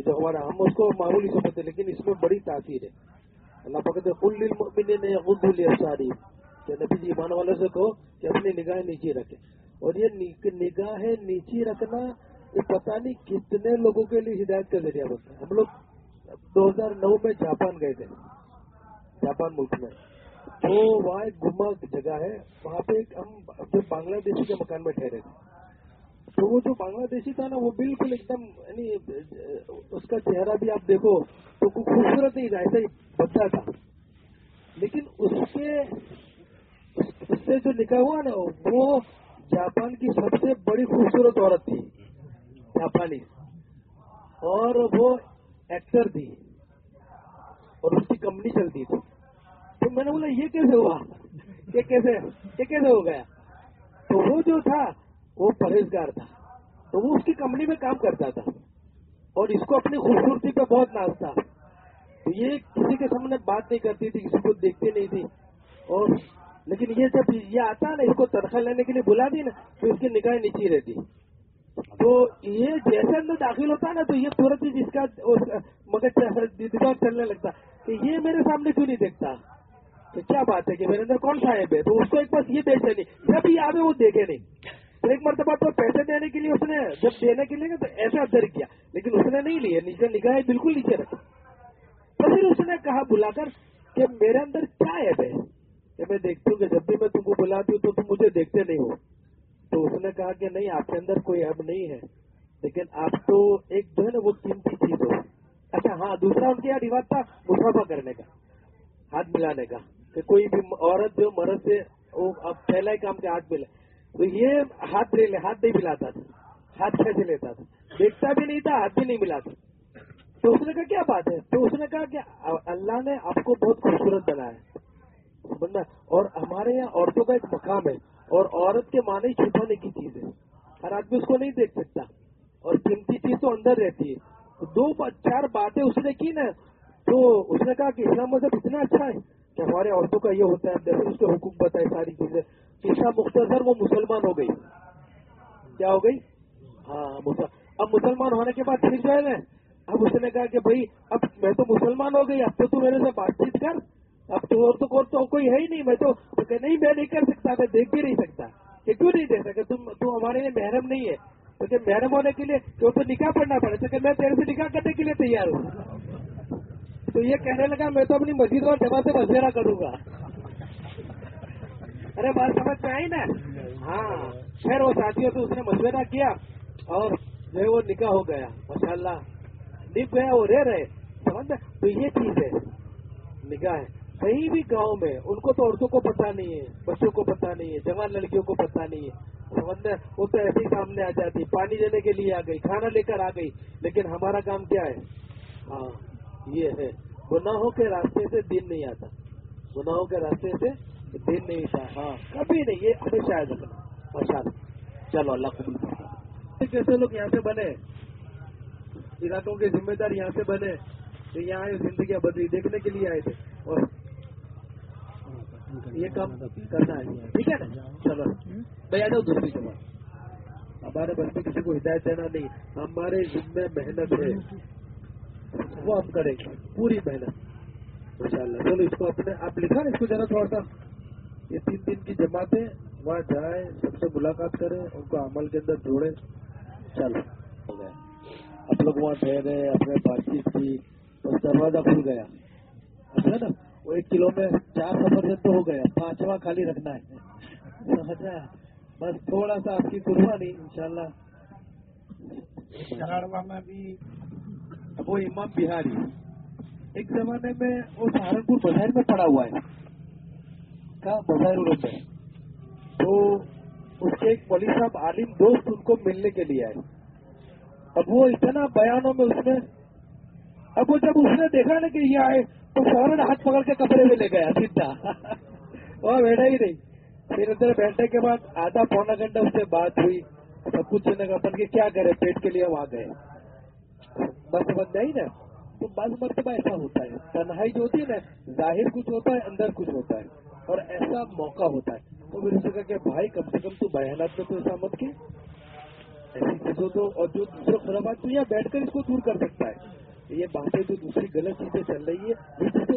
جو ہمارا ہم اس کو معمولی سمجھتے
لیکن
اس میں
بڑی تاثیر
ہے۔ اللہ پاک کل المؤمنین یغضوا ساری کہ نبی جی ایمان والوں سے کہو کہ اپنی نگاہیں نیچے رکھے اور یہ نگاہیں نیچے رکھنا یہ پتہ نہیں کتنے لوگوں کے لیے ہدایت کا ذریعہ بنتا ہے۔ ہم لوگ دو ہزار نو میں جاپان گئے تھے۔ جاپان ملک میں۔ تو وہاں ایک گما جگہ ہے۔ وہاں پہ ہم جو بنگلہ دیشی کے مکان میں ٹھہرے تھے۔ تو وہ جو بنگلہ دیشی تھا نا، وہ بالکل ایک دم یعنی اس کا چہرہ بھی آپ دیکھو تو خوبصورت نہیں تھا، ایسا ہی بچہ تھا۔ لیکن اس کے اس میں جو لکھا ہوا نا، وہ جاپان کی سب سے بڑی خوبصورت عورت تھی، جاپانی۔ اور وہ ایکٹر تھی، اور اس کی کمپنی چلتی تھی۔ تو میں نے بولا، یہ کیسے ہوا؟ یہ کیسے یہ کیسے ہو گیا؟ تو وہ جو تھا، وہ پرہیزگار تھا۔ تو وہ اس کی کمپنی میں کام کرتا تھا۔ اور اس کو اپنی خوبصورتی پہ بہت ناز تھا۔ تو یہ کسی کے سامنے بات نہیں کرتی تھی، کسی کو دیکھتی نہیں تھی۔ اور لیکن یہ جب یہ آتا نا، اس کو تنخواہ لینے کے لیے بلا دی نا، تو اس کی نگاہ نیچی رہتی۔ تو یہ جیسے اندر داخل ہوتا نا، تو یہ ترت ہی جس کا مگر دماغ چلنے لگتا۔ کہ یہ میرے سامنے کیوں نہیں دیکھتا؟ تو کیا بات ہے کہ میرے اندر کون صاحب ہے؟ تو اس کو ایک بس یہ بےچینی جب یہ آئے وہ دیکھے نہیں۔ تو ایک مرتبہ تو پیسے دینے کے لیے اس نے، جب دینے کے لیے تو ایسا در کیا۔ لیکن اس نے نہیں لیا نیچے نگاہ بالکل نیچے رکھا۔ تو پھر اس نے کہا بلا کر کہ میرے اندر کیا ہے؟ کہ میں دیکھتی ہوں کہ جب بھی میں تم کو بلاتی ہوں تو تم مجھے دیکھتے نہیں ہو۔ تو اس نے کہا کہ نہیں، آپ کے اندر کوئی اب نہیں ہے۔ لیکن آپ تو ایک جو ہے نا وہ قیمتی چیز ہو۔ اچھا ہاں دوسرا ان کے یہاں رواج تھا مسافہ کرنے کا، ہاتھ ملانے کا، کہ کوئی بھی عورت جو مرد سے وہ اب پھیلا ہی کام کے ہاتھ ملے۔ تو یہ ہاتھ لے ہاتھ نہیں ملاتا تھا۔ ہاتھ کیسے لیتا تھا؟ دیکھتا بھی نہیں تھا، ہاتھ بھی نہیں ملاتا تو اس نے کہا، کیا بات ہے؟ تو اس نے کہا کہ اللہ نے آپ کو بہت خوبصورت بنایا۔ بندہ اور ہمارے یہاں عورتوں کا ایک مقام ہے۔ اور عورت کے معنی چھپانے کی چیز ہے۔ ہر آدمی اس کو نہیں دیکھ سکتا۔ اور قیمتی چیز تو اندر رہتی ہے۔ دو چار باتیں اس نے کی نا۔ تو اس نے کہا کہ اسلام مذہب اتنا اچھا ہے کہ ہمارے عورتوں کا یہ ہوتا ہے۔ اس کے حقوق بتائے ساری چیزیں۔ عشا مختصر وہ مسلمان ہو گئی۔ کیا ہو گئی؟ ہاں اب مسلمان ہونے کے بعد پھر جو ہے نا، اب اس نے کہا کہ بھائی، اب میں تو مسلمان ہو گئی، اب تو تو میرے سے بات چیت کر۔ اب تو اور تو تو کوئی ہے ہی نہیں، میں تو کہ نہیں، میں نہیں کر سکتا، میں دیکھ بھی نہیں سکتا۔ کہ کیوں نہیں دے سکے؟ تم، تو ہمارے لیے محرم نہیں ہے۔ تو کہ محرم ہونے کے لیے تو تو نکاح پڑنا پڑے۔ تو کہ میں تیرے سے نکاح کرنے کے لیے تیار ہوں۔ تو یہ کہنے لگا، میں تو اپنی مسجد اور جگہ سے مشورہ کروں گا۔ ارے، بات سمجھ میں آئی نا؟ ہاں۔ خیر، وہ ساتھیوں سے اس نے مشورہ کیا اور جو ہے وہ نکاح ہو گیا۔ ماشاء اللہ نک گیا وہ رہ رہے۔ سمجھ تو یہ چیز ہے۔ نکاح ہے۔ کہیں بھی گاؤں میں، ان کو تو عورتوں کو پتا نہیں ہے، بچوں کو پتا نہیں ہے، جوان لڑکیوں کو پتا نہیں ہے۔ سمجھنا وہ تو ایسے ہی سامنے آ جاتی، پانی دینے کے لیے آ گئی، کھانا لے کر آ گئی۔ لیکن ہمارا کام کیا ہے؟ ہاں یہ ہے۔ گناہوں کے راستے سے دن نہیں آتا۔ گناہوں کے راستے سے دن نہیں تھا ہاں کبھی نہیں، یہ ہمیشہ آئے رکھنا ماشاء چلو، اللہ قبول کیسے لوگ یہاں سے بنے، علاقوں کے ذمہ دار یہاں سے بنے، تو یہاں آئے زندگیاں بدلی دیکھنے کے لیے آئے تھے۔ اور یہ کام کرنا ہے۔ ٹھیک ہے نا؟ چلو۔ میں آ جاؤں دوسری جگہ ہمارے بس میں کسی کو ہدایت دینا نہیں۔ ہمارے ذمہ محنت ہے۔ وہ ہم کریں گے۔ پوری محنت۔ ماشاء اللہ چلو، اس کو اپنے آپ لکھا اس کو ذرا تھوڑا سا۔ یہ تین دن کی جماعتیں وہاں جائیں، سب سے ملاقات کریں، ان کو عمل کے اندر جوڑیں۔ چلو۔ ہو گیا آپ لوگ وہاں ٹھہرے، اپنے بات چیت کی، بس دروازہ کھل گیا۔ اچھا نا؟ وہ ایک کلو میں چار سفر تو ہو گیا پانچواں خالی رکھنا ہے۔ سمجھا بس تھوڑا سا آپ کی قربانی ان شاء اللہ میں بھی وہ امام بہاری۔ ایک زمانے میں وہ سہارنپور بظاہر میں پڑا ہوا ہے۔ کہاں بظاہر روڈ میں۔ تو اس کے ایک پولیس صاحب عالم دوست ان کو ملنے کے لیے آئے۔ اب وہ اتنا بیانوں میں اس نے اب وہ جب اس نے دیکھا نا کہ یہ آئے تو فوراً ہاتھ پکڑ کے کپڑے میں لے گیا سیدھا۔ وہ بیٹھا ہی نہیں۔ پھر ادھر بیٹھنے کے بعد آدھا پونا گھنٹہ اس سے بات ہوئی۔ سب کچھ سننے کا اپن کے کیا کرے پیٹ کے لیے وہاں گئے۔ بس بن جائی نا۔ تو بعض مرتبہ ایسا ہوتا ہے۔ تنہائی جو ہوتی ہے نا، ظاہر کچھ ہوتا ہے، اندر کچھ ہوتا ہے۔ اور ایسا موقع ہوتا ہے۔ تو پھر اسے کہا کہ بھائی، کم سے کم تو بیانات میں تو ایسا مت کے ایسی چیزوں تو، اور جو دوسرے خرابات تو یہاں بیٹھ کر اس کو دور کر سکتا ہے۔ یہ باتیں جو دوسری غلط چیزیں چل رہی ہے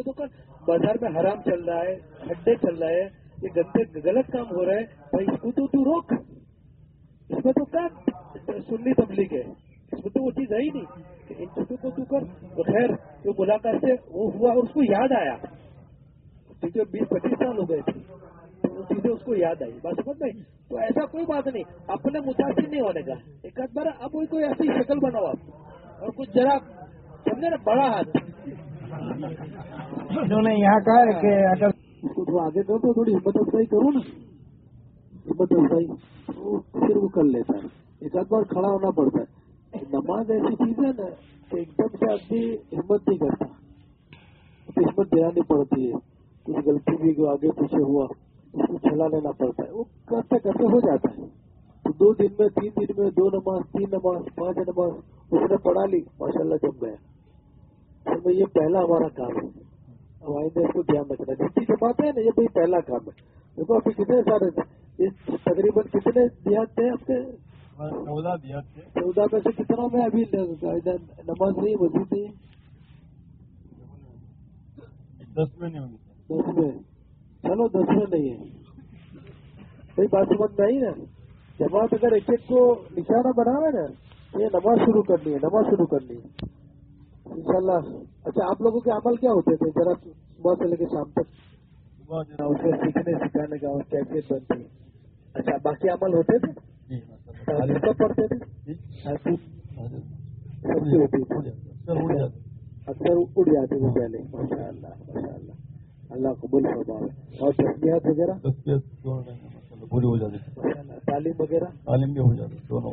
تو کر بازار میں حرام چل رہا ہے ہڈے چل رہے ہیں، یہ گندے غلط کام ہو رہا ہے۔ بھائی، اس کو تو تو روک۔ اس میں تو کیا سننی تبلیغ ہے۔ اس میں تو وہ چیز ہے ہی نہیں کہ ان چیزوں کو تو کر۔ تو خیر، جو ملاقات سے وہ ہوا اور اس کو یاد آیا۔ کیونکہ بیس پچیس سال ہو گئے تھے۔ تو وہ چیزیں اس کو یاد آئی۔ بات سمجھ نہیں تو ایسا کوئی بات نہیں۔ اپنے متاثر نہیں ہونے کا۔ ایک آدھ بار اب کوئی کوئی ایسی شکل بناؤ آپ۔ اور کچھ ذرا بڑا
انہوں نے یہاں کہا ہے کہ اگر
اس کو تھوڑا آگے کرو تو تھوڑی ہمت افزائی کرو نا۔ ہمت افزائی۔ پھر وہ کر لیتا ہے۔ ایک آدھ بار کھڑا ہونا پڑتا ہے۔ نماز ایسی چیز ہے نا کہ ایک دم سے آدمی ہمت نہیں کرتا۔ ہمت دلانی پڑتی ہے۔ کچھ غلطی بھی جو آگے پیچھے ہوا اس کو چھلا لینا پڑتا ہے۔ وہ کرتے کرتے ہو جاتا ہے۔ تو دو دن میں تین دن میں دو نماز تین نماز پانچ نماز اس نے پڑھا لی ماشاء اللہ جم گیا۔ اصل میں یہ پہلا ہمارا کام ہے۔ آئندہ اس کو دھیان رکھنا جتنی جماعت ہے نا یہ بھائی پہلا کام ہے۔ دیکھو ابھی کتنے سارے تقریباً کتنے دیہات تھے آپ کے؟
چودہ دیا تھے۔
چودہ میں سے کتنا میں ابھی نماز نہیں مسجد نہیں۔
دس میں نہیں ہوگی۔
دس میں۔ چلو دس میں نہیں ہے۔ بھائی بات سمجھ میں آئی نا؟ جماعت اگر ایک ایک کو نشانہ بنا ہے نا یہ نماز شروع کرنی ہے نماز شروع کرنی ہے۔ انشاءاللہ۔ اچھا آپ لوگوں کے عمل کیا ہوتے تھے؟ ذرا صبح سے لے کے شام تک۔
صبح جو
اسے سیکھنے سکھانے کا اور کیفیت بنتی۔ اچھا باقی عمل ہوتے تھے؟
جی
پڑھتے تھے؟
جی
سب۔ سے ہوتی
اکثر اڑ جاتے
تھے پہلے۔ ماشاء اللہ ماشاء اللہ اللہ قبول فرمائے اور تسبیحات وغیرہ؟
پوری ہو جاتی۔ ہے
تعلیم وغیرہ؟
تعلیم بھی ہو جاتی ہے دونوں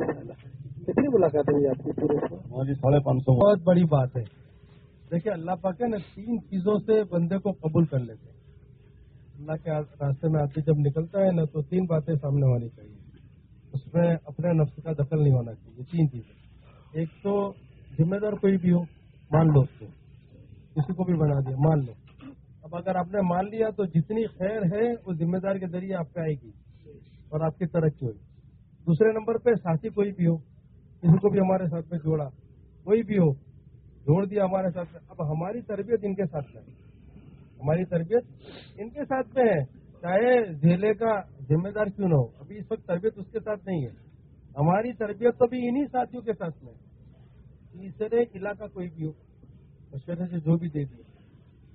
کتنی ملاقاتیں ہوئی آپ کی پورے میں
ہماری ساڑھے پانچ سو۔ بہت بڑی بات ہے۔ دیکھیے اللہ پاک ہے نا تین چیزوں سے بندے کو قبول کر لیتے ہیں۔ اللہ کے راستے میں آدمی جب نکلتا ہے نا تو تین باتیں سامنے ہونی چاہیے۔ اس میں اپنے نفس کا دخل نہیں ہونا چاہیے۔ تین چیزیں۔ ایک تو ذمہ دار کوئی بھی ہو مان لو اس کو۔ کسی کو بھی بنا دیا مان لو۔ اب اگر آپ نے مان لیا تو جتنی خیر ہے وہ ذمہ دار کے ذریعے آپ پہ آئے گی اور آپ کی ترقی ہوگی دوسرے نمبر پہ ساتھی کوئی بھی ہو کسی کو بھی ہمارے ساتھ میں جوڑا۔ کوئی بھی ہو۔ جوڑ دیا ہمارے ساتھ میں۔ اب ہماری تربیت ان کے ساتھ میں ہماری تربیت ان کے ساتھ میں ہے۔ چاہے ضلع کا ذمہ دار کیوں نہ ہو، ابھی اس وقت تربیت اس کے ساتھ نہیں ہے۔ ہماری تربیت تو بھی انہی ساتھیوں کے ساتھ میں ہے۔ تیسرے علاقہ کوئی بھی ہو، مشورے سے جو بھی دے دیا۔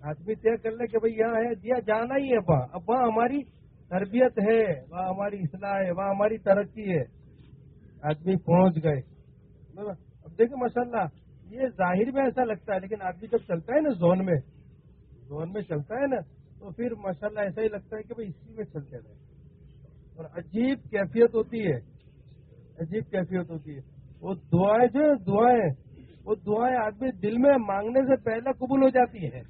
آدمی طے کر لے کہ بھائی یہاں ہے، دیا جانا ہی ہے۔ وہاں، اب وہاں ہماری تربیت ہے، وہاں ہماری اصلاح ہے، وہاں ہماری ترقی ہے۔ آدمی پہنچ گئے۔ اب دیکھیں ماشاء اللہ یہ ظاہر میں ایسا لگتا ہے، لیکن آدمی جب چلتا ہے نا زون میں زون میں چلتا ہے نا، تو پھر ماشاء اللہ ایسا ہی لگتا ہے کہ بھائی اسی میں چلتے رہے۔ اور عجیب کیفیت ہوتی ہے۔ عجیب کیفیت ہوتی ہے۔ وہ دعائیں جو دعائیں، وہ دعائیں آدمی دل میں مانگنے سے پہلے قبول ہو جاتی ہے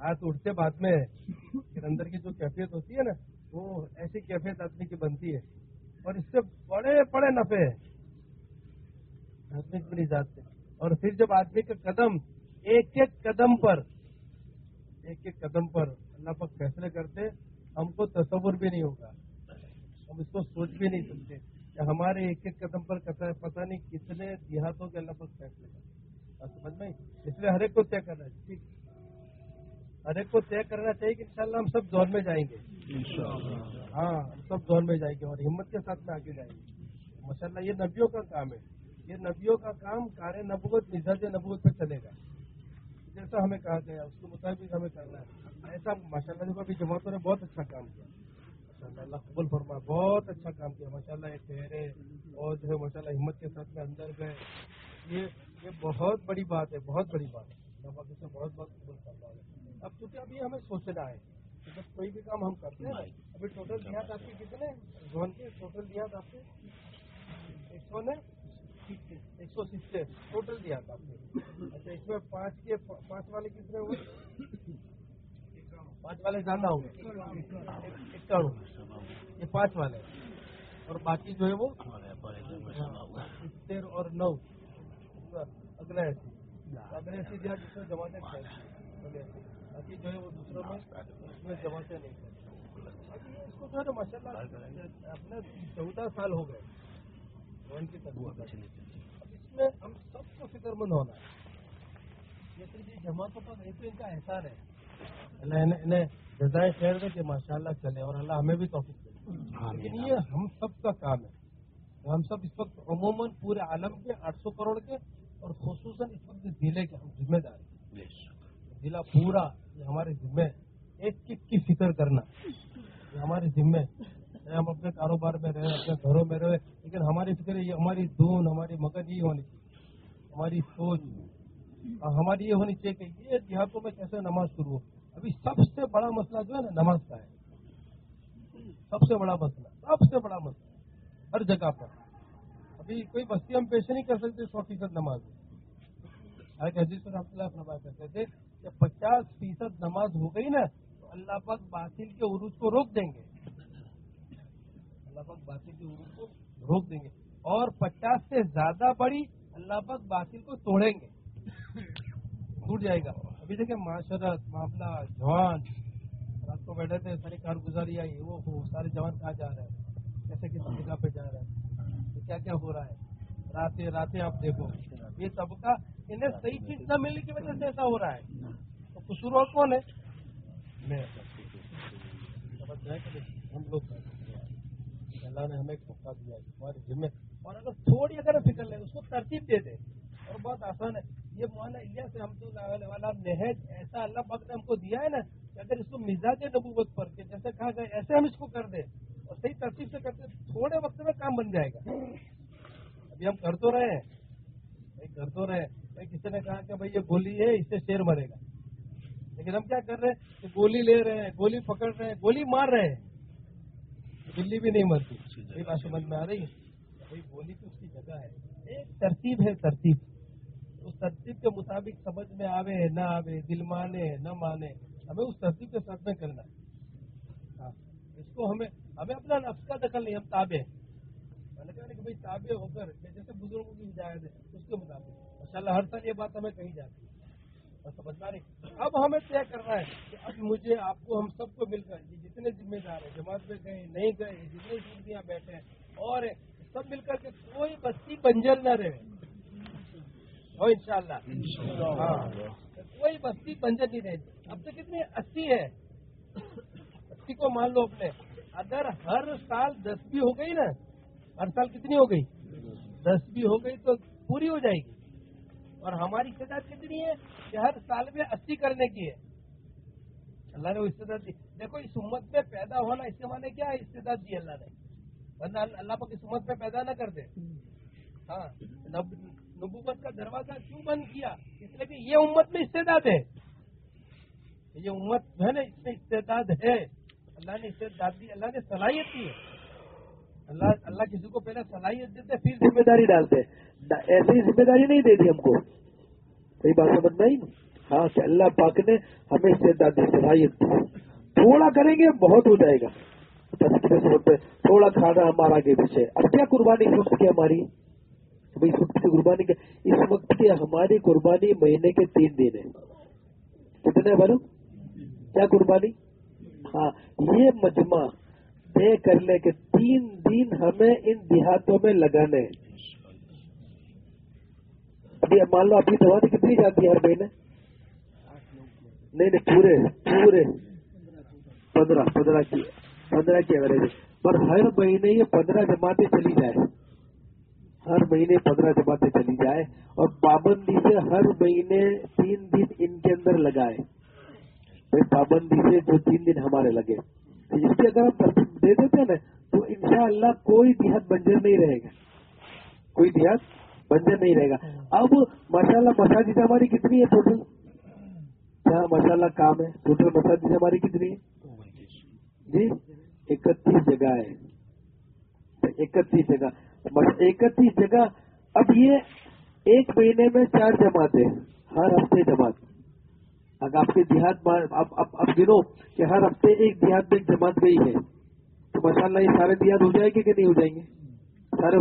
ہاتھ اٹھتے بعد میں پھر اندر کی جو کیفیت ہوتی ہے نا، وہ ایسی کیفیت آدمی کی بنتی ہے۔ اور اس سے بڑے بڑے نفے ہیں۔ آدمی کی ذات سے۔ اور پھر جب آدمی کا قدم ایک ایک قدم پر ایک ایک قدم پر اللہ پاک فیصلے کرتے ہم کو تصور بھی نہیں ہوگا۔ ہم اس کو سوچ بھی نہیں سکتے کہ ہمارے ایک ایک قدم پر پتہ نہیں کتنے دیہاتوں کے اللہ پاک فیصلے کرتے سمجھ میں اس لیے ہر ایک کو طے کرنا ہے ٹھیک۔ ہر ایک کو طے کرنا چاہیے کہ انشاءاللہ ہم سب زون میں جائیں گے۔ ہاں ہم سب زون میں جائیں گے اور ہمت کے ساتھ میں آگے جائیں گے۔ ماشاء اللہ یہ نبیوں کا کام ہے۔ یہ نبیوں کا کام کار نبوت مزاج نبوت پہ چلے گا۔ جیسا ہمیں کہا گیا، اس کے مطابق ہمیں کرنا ہے۔ ایسا ماشاء اللہ جو بھی جماعتوں نے بہت اچھا کام کیا۔ ماشاء اللہ اللہ قبول فرما، بہت اچھا کام کیا۔ ماشاء اللہ یہ ٹھہرے اور جو ہے ماشاء اللہ ہمت کے ساتھ میں اندر گئے۔ یہ یہ بہت بڑی بات ہے، بہت بڑی بات ہے۔ اللہ پاک اسے بہت بہت قبول فرما ہے اب چونکہ ابھی ہمیں سوچنا ہے جب کوئی بھی کام ہم کرتے ہیں، ابھی ٹوٹل دیہات آپ کے کتنے زون کے ٹوٹل دیہات آپ کے ایک سو نے؟ ایک سو ستر ٹوٹل دیا تھا آپ نے۔ اچھا اس میں پانچ کے پانچ والے کتنے ہوئے؟ پانچ والے زیادہ ہوں گے۔ اکاڑ یہ پانچ والے۔ اور باقی جو ہے وہ؟ ستر اور نو۔ اگلا ایسی۔ اگلے ایسی دیا جس میں جماعتیں باقی جو ہے وہ دوسروں میں، اس میں جماعتیں نہیں اس کو جو ہے نا ماشاء اللہ اپنے چودہ سال ہو گئے۔ کی اس میں ہم سب کو فکر مند ہونا ہے۔ کہ جماعتوں پر تو ان کا احسان ہے۔ اللہ انہیں جزائے خیر دے کہ ماشاء اللہ چلے اور اللہ ہمیں بھی توفیق دے۔ لیکن یہ ہم سب کا کام ہے۔ ہم سب اس وقت عموماً پورے عالم کے آٹھ سو کروڑ کے اور خصوصاً اس وقت ضلع کے ہم ذمہ دار ہیں۔ ضلع پورا یہ ہمارے ذمہ ایک ایک کی فکر کرنا یہ ہمارے ذمہ ہم اپنے کاروبار میں رہے اپنے گھروں میں رہے لیکن ہماری فکر یہ ہماری دون ہماری مگن یہ ہونی چاہیے، ہماری سوچ۔ ہماری یہ ہونی چاہیے کہ یہ دیہاتوں میں کیسے نماز شروع ہو۔ ابھی سب سے بڑا مسئلہ جو ہے نا، نماز کا ہے۔ سب سے بڑا مسئلہ، سب سے بڑا مسئلہ، ہر جگہ پر۔ ابھی کوئی بستی ہم پیش نہیں کر سکتے سو فیصد نماز۔ حدیث رحمۃ اللہ فرما کرتے تھے کہ پچاس فیصد نماز ہو گئی نا، تو اللہ پاک باطل کے عروج کو روک دیں گے۔ اللہ پاک باطل کے عروج کو روک دیں گے۔ اور پچاس سے زیادہ بڑی اللہ پاک باطل کو توڑیں گے۔ ٹوٹ جائے گا۔ ابھی دیکھیں معاشرت، معاملہ، جوان۔ رات کو بیٹھے تھے ساری کارگزاری آئی وہ ہو، سارے جوان کہاں جا رہے ہیں؟ کیسے کسی جگہ پہ جا رہے ہیں؟ تو کیا کیا ہو رہا ہے؟ راتیں راتیں آپ دیکھو۔ یہ طبقہ انہیں صحیح چیز نہ ملنے کی وجہ سے ایسا ہو رہا ہے۔ تو قصور کون ہے؟ میں۔ ہم لوگ۔ اللہ نے ہمیں ایک موقع دیا ہے، ہمارے ذمہ۔ اور اگر تھوڑی اگر فکر لیں، اس کو ترتیب دے دیں۔ اور بہت آسان ہے، یہ مولانا الیاس سے ہم تو والا نہج ایسا اللہ پاک نے ہم کو دیا ہے نا کہ اگر اس کو مزاج نبوت پر کے جیسے کہا گیا، ایسے ہم اس کو کر دیں۔ اور صحیح ترتیب سے کرتے تھوڑے وقت میں کام بن جائے گا۔ ابھی ہم کر تو رہے ہیں۔ بھائی کر تو رہے بھائی کسی نے کہا کہ بھائی یہ گولی ہے، اس سے شیر مرے گا۔ لیکن
لیکن ہم کیا کر رہے ہیں؟ کہ گولی لے رہے ہیں، گولی پکڑ رہے ہیں، گولی مار رہے ہیں۔ بلی بھی نہیں مرتی۔ یہ بات سمجھ میں آ رہی ہے؟ بھائی گولی تو اس کی جگہ ہے۔ ایک ترتیب ہے ترتیب۔ اس ترتیب کے مطابق سمجھ میں آوے نہ آوے دل مانے نہ مانے۔ ہمیں اس ترتیب کے ساتھ میں کرنا ہے۔ ہاں۔ اس کو ہمیں ہمیں اپنا نفس کا دخل نہیں ہم تابع ہیں۔ میں نے کہا کہ بھائی تابع ہو کر جیسے بزرگوں کی ہدایت ہے اس کے مطابق۔ ماشاء اللہ ہر سال یہ بات ہمیں کہی جاتی ہے۔ اور اب ہمیں طے کرنا ہے کہ اب مجھے آپ کو ہم سب کو مل کر یہ جتنے ذمہ دار ہیں، جماعت میں گئے، نہیں گئے، جتنے سیڑھیاں بیٹھے ہیں، اور سب مل کر کے کوئی بستی بنجر نہ رہے۔ ہو ان شاء اللہ ہاں۔ کوئی بستی بنجر نہیں رہے۔ اب تو کتنی اسی ہے۔ اسی کو مان لو اپنے۔ اگر ہر سال دس بھی ہو گئی نا، ہر سال کتنی ہو گئی؟ دس بھی ہو گئی تو پوری ہو جائے گی۔ اور ہماری استعداد کتنی ہے؟ کہ ہر سال میں اسی کرنے کی ہے۔ اللہ نے وہ استعداد دی۔ دیکھو، اس امت میں پیدا ہونا اس کے معنی کیا ہے؟ استعداد دی اللہ نے۔ ورنہ اللہ پاک اس امت میں پیدا نہ کرتے ہاں نبوت کا دروازہ کیوں بند کیا؟ اس لیے کہ یہ امت میں استعداد ہے۔ یہ امت جو ہے نا، اس میں استعداد ہے۔ اللہ نے استعداد دی، اللہ نے صلاحیت دی۔ ہے اللہ اللہ کسی کو پہلے صلاحیت دیتے، پھر ذمہ داری ڈالتے۔ ایسی ذمہ داری نہیں دیتی ہم کو۔ صحیح بات سمجھ میں ہاں کہ اللہ پاک نے ہمیں استعداد صلاحیت دی تھوڑا کریں گے، بہت ہو جائے گا۔ تذکرے تھوڑا کھانا ہمارا آگے پیچھے۔ اب کیا قربانی اس وقت کی ہماری؟ بھائی، اس وقت کی قربانی کے، اس وقت کی ہماری قربانی مہینے کے تین دن ہے کتنے بولو کیا قربانی؟ ہاں یہ مجمع طے کر لے کہ تین دن ہمیں ان دیہاتوں میں لگانے ہیں۔ ابھی مان لو ابھی دوا تو کتنی جاتی ہے ہر مہینے؟ نہیں نہیں، پورے پورے۔ پندرہ پندرہ کی پندرہ کی ایوریج پر ہر مہینے یہ پندرہ جماعتیں چلی جائے ہر مہینے پندرہ جماعتیں چلی جائے اور پابندی سے ہر مہینے تین دن ان کے اندر لگائے بھائی، پابندی سے جو تین دن ہمارے لگے۔ اس کی اگر ہم ترتیب دے دیتے ہیں نا، تو انشاءاللہ کوئی دیہات بنجر نہیں رہے گا۔ کوئی دیہات؟ بنجر نہیں رہے گا۔ اب ماشاءاللہ مساجد ہماری کتنی ہے ٹوٹل؟ کیا ماشاءاللہ کام ہے؟ ٹوٹل مساجد ہماری کتنی ہے جی اکتیس جگہ ہے اکتیس جگہ۔ اکتیس جگہ۔ اب یہ ایک مہینے میں چار جماعتیں ہر ہفتے جماعت۔ اگر آپ کے دیہات اب گنو کہ ہر ہفتے ایک دیہات میں ایک جماعت گئی ہے۔ تو ماشاء اللہ یہ سارے دیہات ہو جائیں گے کہ نہیں ہو جائیں گے؟ سارے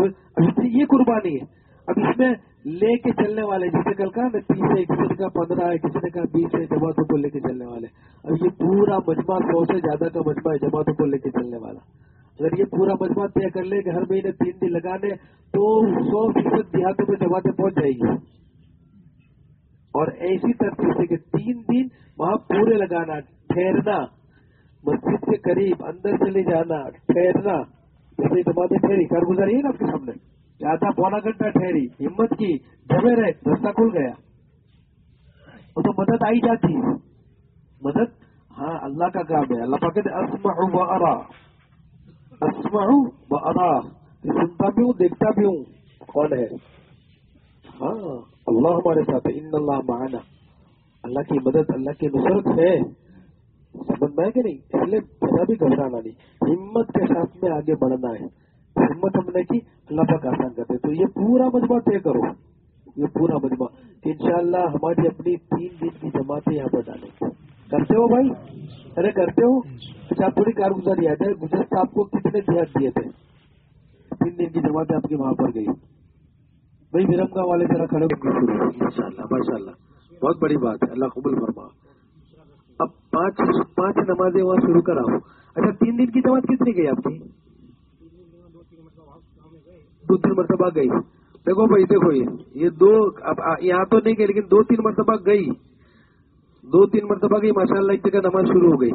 یہ قربانی ہے۔ اب اس میں لے کے چلنے والے، جیسے کل کہا نا تیس ہے کسی نے کہا پندرہ ہے کسی نے کہا بیس ہے جماعتوں کو لے کے چلنے والے۔ اب یہ پورا مجمع سو سے زیادہ کا مجمع ہے، جماعتوں کو لے کے چلنے والا۔ اگر یہ پورا مجمع طے کر لے کہ ہر مہینے تین دن لگانے، تو سو فیصد دیہاتوں میں جماعتیں پہنچ جائیں گی۔ اور ایسی ترتیب سے کہ تین دن وہاں پورے لگانا، ٹھہرنا، مسجد کے قریب اندر چلے جانا، ٹھہرنا، جیسے جماعتیں ٹھہری کر گزاری ہے نا آپ کے سامنے؟ آدھا پونا گھنٹہ ٹھہری ہمت کی جمے رہے رستہ کھل گیا وہ تو مدد آئی جاتی مدد ہاں اللہ کا کام ہے اللہ پاک اسمع و ارا اسمع و ارا سنتا بھی ہوں دیکھتا بھی ہوں کون ہے ہاں اللہ ہمارے ساتھ ہے ان اللہ معنا اللہ کی مدد اللہ کی نصرت ہے سمجھ میں کہ نہیں اس لیے ذرا بھی گھبرانا نہیں ہمت کے ساتھ میں آگے بڑھنا ہے ہمت ہم نے کی، اللہ پاک آسان کرتے تو یہ پورا مجمع طے کرو۔ یہ پورا مجمع کہ انشاءاللہ ہماری اپنی تین دن کی جماعتیں یہاں پر ڈالیں گے۔ کرتے ہو بھائی؟ ارے، کرتے ہو؟ اچھا آپ تھوڑی کارگزاری یاد ہے۔ گجرات آپ کو کتنے دیہات دیے تھے؟ تین دن کی جماعتیں آپ کی وہاں پر گئی۔ بھائی برم گاہ والے ذرا کھڑے ماشاء اللہ ماشاء اللہ بہت بڑی بات ہے۔ اللہ قبول فرما۔ اب پانچ پانچ نمازیں وہاں شروع کراؤ۔ اچھا تین دن کی جماعت کتنی گئی آپ کی؟ دو تین مرتبہ گئی۔ دیکھو بھائی، دیکھو یہ۔ یہ دو، اب یہاں تو نہیں گئی لیکن دو تین مرتبہ گئی۔ دو تین مرتبہ گئی ماشاء اللہ ایک جگہ نماز شروع ہو گئی۔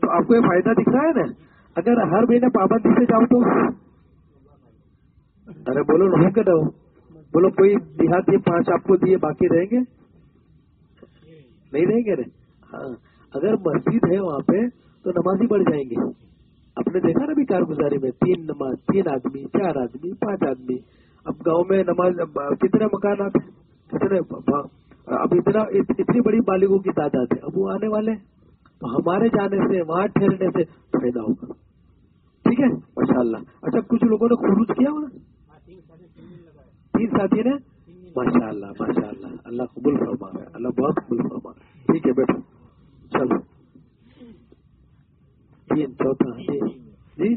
تو آپ کو یہ فائدہ دکھ رہا ہے نا؟ اگر ہر مہینے پابندی سے جاؤ تو۔ ارے بولو، نہیں کر بولو، کوئی دیہات یہ پانچ آپ کو دیے باقی رہیں گے؟ نہیں رہیں گے ہاں۔ اگر مسجد ہے وہاں پہ، تو نمازی بڑھ جائیں گے۔ آپ نے دیکھا نا ابھی کارگزاری میں؟ تین نماز، تین آدمی، چار آدمی، پانچ آدمی۔ اب گاؤں میں نماز کتنے مکانات ہیں؟ کتنے اب اتنا اتنی بڑی بالغوں کی تعداد ہے۔ اب وہ آنے والے تو ہمارے جانے سے، وہاں ٹھہرنے سے فائدہ ہوگا۔ ٹھیک ہے؟ ماشاء اللہ اچھا کچھ لوگوں نے خروج کیا ہونا؟ تین ساتھی نے؟ ماشاء اللہ ماشاء اللہ اللہ قبول فرما ہے اللہ بہت قبول فرما ہے ٹھیک ہے، بیٹھو۔ چلو۔ تین چوتھا جی جی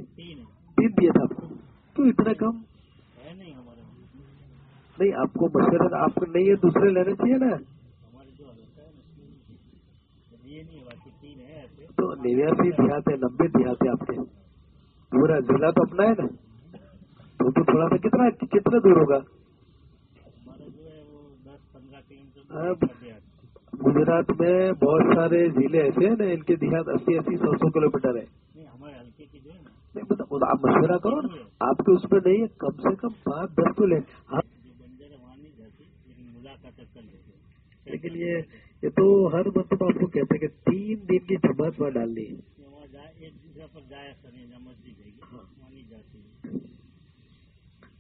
تین دیا تھا آپ کو کیوں اتنا کم نہیں آپ کو مشورہ آپ کو نہیں ہے دوسرے لینے چاہیے نا تو نواسی دیہات ہے نبے دیہات ہے آپ کے پورا ضلع تو اپنا ہے نا تو تو تھوڑا سا کتنا کتنا دور ہوگا۔ گجرات میں بہت سارے ضلع ایسے ہیں نا ان کے دیہات اسی اسی سو سو کلو میٹر ہے آپ مشورہ کرو نا۔ آپ کے اس میں نہیں ہے کم سے کم پانچ دس تو لیں۔ ہاں۔ لیکن یہ تو ہر مطلب آپ کو کہتے ہیں کہ تین دن کی جماعت وہاں ڈالنی ہے۔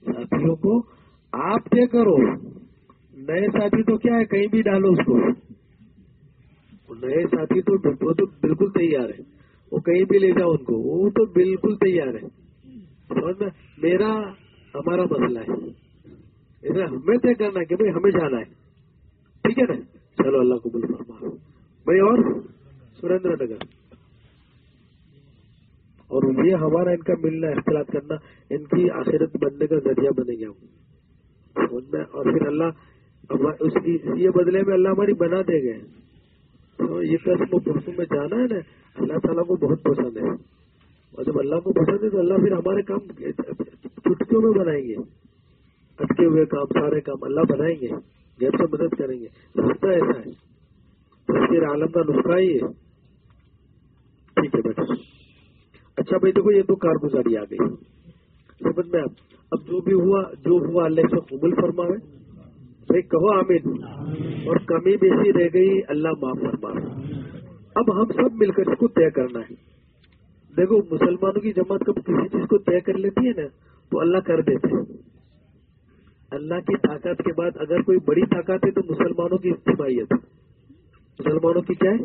ساتھیوں کو آپ طے کرو۔ نئے ساتھی تو کیا ہے کہیں بھی ڈالو اس کو۔ نئے ساتھی تو وہ تو بالکل تیار ہے وہ کہیں بھی لے جاؤ ان کو۔ وہ تو بالکل تیار ہے سمجھ میں؟ میرا ہمارا مسئلہ ہے۔ اسے ہمیں طے کرنا ہے کہ بھائی ہمیں جانا ہے۔ ٹھیک ہے نا؟ چلو اللہ کو بول فرما۔ بھائی اور سریندر نگر۔ اور یہ ہمارا ان کا ملنا، اختلاط کرنا، ان کی آخرت بننے کا ذریعہ بنے گا۔ ہم میں؟ اور پھر اللہ، اس کی یہ بدلے میں اللہ ہماری بنا دے گئے۔ یہ قسم و پرسوں میں جانا ہے نا، اللہ تعالیٰ کو بہت پسند ہے۔ اور جب اللہ کو پسند ہے تو اللہ پھر ہمارے کام چٹکیوں میں بنائیں گے۔ اٹکے ہوئے کام، سارے کام اللہ بنائیں گے۔ غیر سے مدد کریں گے۔ راستہ ایسا ہے۔ تصویر عالم کا نسخہ ہی ہے۔ ٹھیک ہے بیٹا۔ اچھا بھائی، دیکھو یہ تو کارگزاری آ گئی۔ سمجھ میں اب اب جو بھی ہوا، جو ہوا اللہ سے قبول فرماوے۔ بھائی کہو آمین۔ اور کمی بیسی رہ گئی، اللہ معاف فرماوے اب ہم سب مل کر اس کو طے کرنا ہے۔ دیکھو، مسلمانوں کی جماعت کب کسی چیز کو طے کر لیتی ہے نا تو اللہ کر دیتے ہیں۔ اللہ کی طاقت کے بعد اگر کوئی بڑی طاقت ہے تو مسلمانوں کی اجتماعیت۔ مسلمانوں کی کیا ہے؟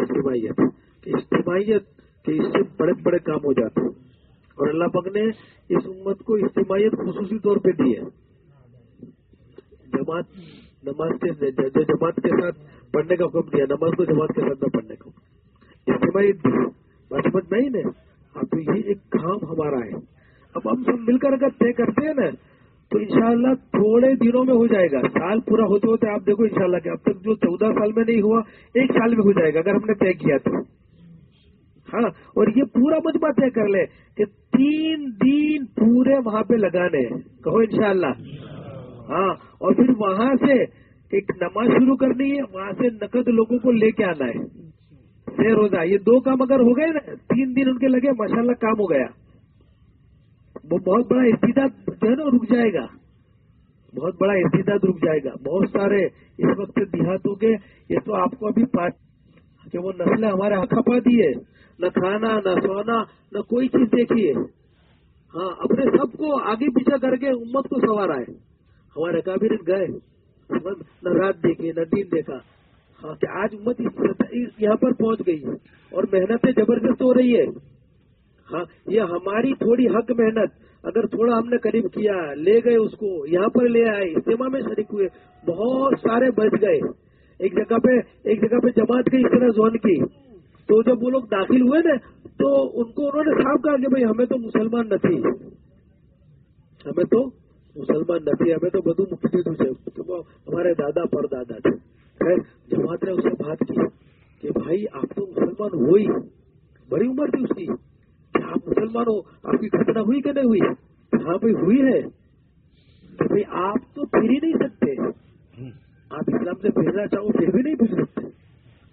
اجتماعیت۔ اجتماعیت، کہ اس سے بڑے بڑے کام ہو جاتے۔ ہیں اور اللہ پاک نے اس امت کو اجتماعیت خصوصی طور پہ دی ہے۔ جماعت نماز کے جماعت کے ساتھ پڑھنے کا حکم دیا، نماز کو جماعت کے ساتھ نہ پڑھنے کا حکم اجتماعیت بات سمجھ نا اب یہ ایک کام ہمارا ہے۔ اب ہم سب مل کر اگر طے کرتے ہیں نا، تو انشاءاللہ تھوڑے دنوں میں ہو جائے گا۔ سال پورا ہوتے ہوتے آپ دیکھو انشاءاللہ کہ اب تک جو چودہ سال میں نہیں ہوا، ایک سال میں ہو جائے گا اگر ہم نے طے کیا تو۔ ہاں اور یہ پورا مجمع طے کر لے کہ تین دن پورے وہاں پہ لگانے کہو انشاءاللہ۔ ہاں اور پھر وہاں سے ایک نماز شروع کرنی ہے وہاں سے نقد لوگوں کو لے کے آنا ہے۔ چھ روزہ یہ دو کام اگر ہو گئے نا تین دن ان کے لگے ماشاءاللہ کام ہو گیا۔ وہ بہت بڑا استداد جو ہے نا رک جائے گا۔ بہت بڑا استداد رک جائے گا۔ بہت سارے اس وقت دیہاتوں کے یہ تو آپ کو ابھی پاٹ کہ وہ نسلیں ہمارے ہاتھ کھپا دی ہے۔ نہ کھانا نہ سونا نہ کوئی چیز دیکھی ہے۔ ہاں اپنے سب کو آگے پیچھے کر کے امت کو سوارا ہے۔ ہمارے کابر گئے۔ نہ رات دیکھی، نہ دن دیکھا۔ ہاں کہ آج امت اس یہاں پر پہنچ گئی ہے اور محنتیں زبردست ہو رہی ہے۔ ہاں یہ ہماری تھوڑی حق محنت۔ اگر تھوڑا ہم نے قریب کیا، لے گئے اس کو، یہاں پر لے آئے، اجتماع میں شریک ہوئے، بہت سارے بچ گئے۔ ایک جگہ پہ، ایک جگہ پہ جماعت کی اس طرح زون کی۔ تو جب وہ لوگ داخل ہوئے نا، تو ان کو انہوں نے صاف کہا کہ بھائی، ہمیں تو مسلمان نہ تھی۔ ہمیں تو تھی ہمیں تو بدو مفتی تھے کہ وہ ہمارے دادا پر دادا تھے۔ خیر جماعت نے اس سے بات کی کہ بھائی آپ تو مسلمان ہوئی بڑی عمر تھی اس کی۔ آپ مسلمان ہو؟ آپ کی گھٹنا ہوئی کہ نہیں ہوئی؟ ہاں بھائی ہوئی ہے۔ کہ بھائی آپ تو پھر ہی نہیں سکتے۔ آپ اسلام سے پھرنا چاہو پھر بھی نہیں پوچھ سکتے۔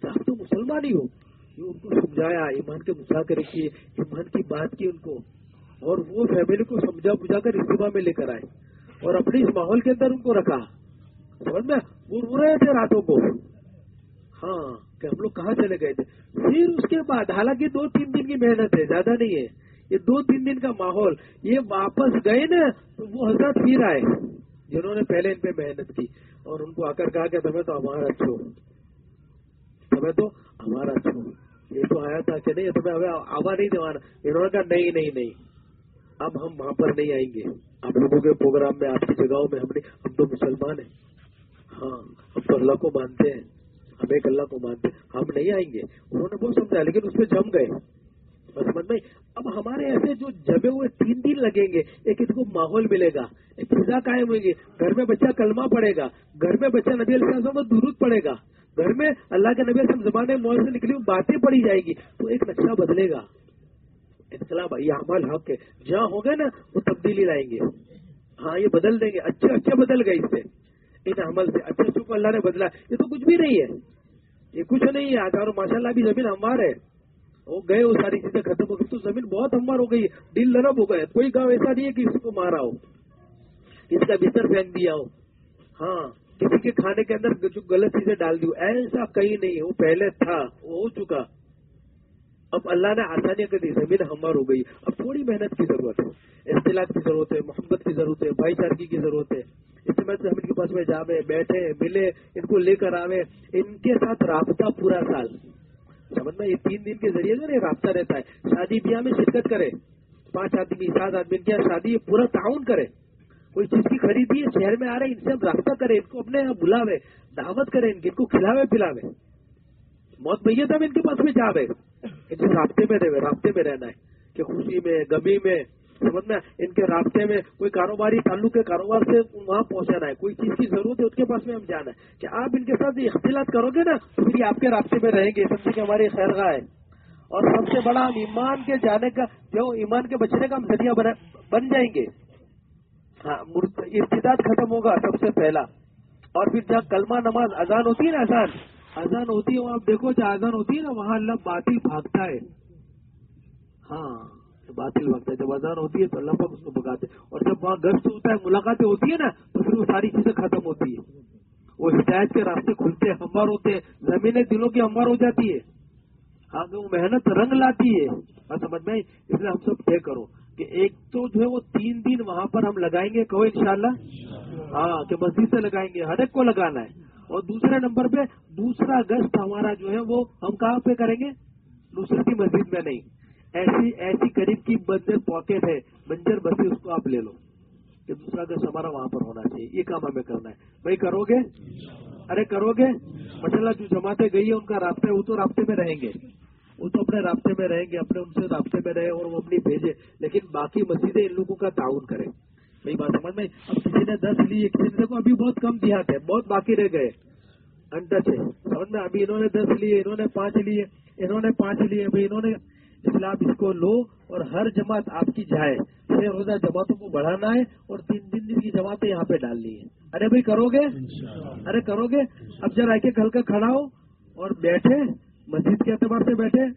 آپ تو مسلمان ہی ہو۔ یہ ان کو سمجھایا ایمان کے مذاکرے کیے ایمان کی بات کی ان کو۔ اور وہ فیملی کو سمجھا بجھا کر اجتماع میں لے کر آئے۔ اور اپنے اس ماحول کے اندر ان کو رکھا۔ سمجھ میں؟ وہ رو رہے تھے راتوں کو۔ ہاں کہ ہم لوگ کہاں چلے گئے تھے؟ پھر اس کے بعد، حالانکہ دو تین دن کی محنت ہے، زیادہ نہیں ہے۔ یہ دو تین دن کا ماحول، یہ واپس گئے نا، تو وہ حضرت پھر آئے، جنہوں نے پہلے ان پہ محنت کی۔ اور ان کو آ کر کہا کہ تمہیں تو ہمارا چھو تمہیں تو ہمارا چھو یہ تو آیا تھا کہ نہیں تمہیں ہمیں آوا نہیں دیوانا انہوں نے کہا، نہیں نہیں نہیں۔ اب ہم وہاں پر نہیں آئیں گے۔ آپ لوگوں کے پروگرام میں، آپ کی جگہوں میں ہم نہیں ہم تو مسلمان ہیں۔ ہاں ہم تو اللہ کو مانتے ہیں۔ ہم ایک اللہ کو مانتے ہیں۔ ہم نہیں آئیں گے۔ انہوں نے بہت سمجھا، لیکن اس پہ جم گئے۔ سمجھ میں اب ہمارے ایسے جو جبے ہوئے تین دن لگیں گے، ایک ان کو ماحول ملے گا، ایک فضا قائم ہوئے گی۔ گھر میں بچہ کلمہ پڑے گا۔ گھر میں بچہ نبی علیہ السلام کو درود پڑے گا۔ گھر میں اللہ کے نبی السلام زبان موت سے نکلی ہوئی باتیں پڑی جائے گی۔ تو ایک نقشہ بدلے گا۔ انقلاب یہ عمل حق ہے جہاں ہوگا نا، وہ تبدیلی لائیں گے۔ ہاں یہ بدل دیں گے۔ اچھے اچھے بدل گئے اس سے۔ ان عمل سے اچھے اچھوں کو اللہ نے بدلا۔ یہ تو کچھ بھی نہیں ہے۔ یہ کچھ نہیں ہے۔ آج اور ماشاء اللہ بھی زمین ہموار ہے۔ وہ گئے، وہ ساری چیزیں ختم ہو گئی۔ تو زمین بہت ہموار ہو گئی دل نرم ہو گئے کوئی گاؤں ایسا نہیں ہے کہ اس کو مارا ہو۔ اس کا بستر پھینک دیا ہو۔ ہاں کسی کے کھانے کے اندر جو غلط چیزیں ڈال دی ایسا کہیں نہیں وہ پہلے تھا، وہ ہو چکا۔ اب اللہ نے آسانیاں کر دی، زمین ہموار ہو گئی۔ اب تھوڑی محنت کی ضرورت ہے۔ اختلاف کی ضرورت ہے، محبت کی ضرورت ہے، بھائی چارگی کی ضرورت ہے۔ اس میں ہم ان کے پاس میں جاوے، بیٹھے، ملے، ان کو لے کر آوے۔ ان کے ساتھ رابطہ پورا سال۔ سمجھنا، یہ تین دن کے ذریعے سے رابطہ رہتا ہے۔ شادی، بیاہ میں شرکت کرے۔ پانچ آدمی، سات آدمی کیا شادی، پورا تعاون کرے۔ کوئی چیز کی خریدی ہے شہر میں آ رہے، ان سے ہم رابطہ کرے، ان کو اپنے یہاں بلاوے، دعوت کرے، ان کو کھلاوے، پلاوے۔ موت بھیا تھا ان کے پاس میں جاوے ان رابطے میں رہے، رابطے میں رہنا ہے کہ خوشی میں گمی میں سمجھنا ان کے رابطے میں کوئی کاروباری تعلق کے کاروبار سے وہاں پہنچانا ہے، کوئی چیز کی ضرورت ہے اس کے پاس میں ہم جانا ہے۔ کہ آپ ان کے ساتھ اختلاط کرو گے نا، تو پھر آپ کے رابطے میں رہیں گے سب سے ہماری خیر گاہ ہے۔ اور سب سے بڑا ہم ایمان کے جانے کا، جو ایمان کے بچنے کا ہم ذریعہ بن جائیں گے۔ ہاں ارتداد ختم ہوگا سب سے پہلا۔ اور پھر جہاں کلمہ نماز اذان ہوتی ہے نا، اذان اذان ہوتی ہے وہاں دیکھو جہاں اذان ہوتی ہے نا وہاں اللہ باطل بھاگتا ہے۔ ہاں باطل بھاگتا ہے جب اذان ہوتی ہے تو اللہ پاک اس کو بگاتے اور جب وہاں گشت ہوتا ہے ملاقاتیں ہوتی ہے نا تو پھر وہ ساری چیزیں ختم ہوتی ہے وہ ہدایت کے راستے کھلتے ہموار ہوتے ہیں۔ زمینیں دلوں کی ہموار ہو جاتی ہے ہاں وہ محنت رنگ لاتی ہے۔ اور سمجھ میں اس لیے ہم سب طے کرو کہ ایک تو جو ہے وہ تین دن وہاں پر ہم لگائیں گے کہو انشاءاللہ۔ ہاں کہ مسجد سے لگائیں گے ہر ایک کو لگانا ہے۔ اور دوسرے نمبر پہ دوسرا گشت ہمارا جو ہے وہ ہم کہاں پہ کریں گے؟ دوسرے کی مسجد میں نہیں۔ ایسی ایسی قریب کی بنجر پاکٹ ہے۔ بنجر بسی اس کو آپ لے لو۔ کہ دوسرا گشت ہمارا وہاں پر ہونا چاہیے۔ یہ کام ہمیں کرنا ہے۔ بھائی، کرو گے؟ ارے، کرو گے؟ ماشاء اللہ جو جماعتیں گئی ہے ان کا رابطہ، وہ تو رابطے میں رہیں گے۔ وہ تو اپنے رابطے میں رہیں گے، اپنے ان سے رابطے میں رہے اور وہ اپنی بھیجے لیکن باقی مسجدیں ان لوگوں کا تعاون کرے بھائی بات سمجھ میں اب کسی نے دس لی کسی نے دیکھو ابھی بہت کم دیا تھے بہت باقی رہ گئے۔ انٹچ ہے سمجھ میں ابھی انہوں نے دس لیے انہوں نے پانچ لیے انہوں نے پانچ لیے بھائی انہوں نے اس لیے آپ اس کو لو اور ہر جماعت آپ کی جائے۔ چھ روزہ جماعتوں کو بڑھانا ہے اور تین دن دن کی جماعتیں یہاں پہ ڈالنی ہے ارے بھائی کرو گے؟ ارے کرو گے؟ اب ذرا کے کل کا کھڑا ہو اور بیٹھے مسجد کے اعتبار سے بیٹھے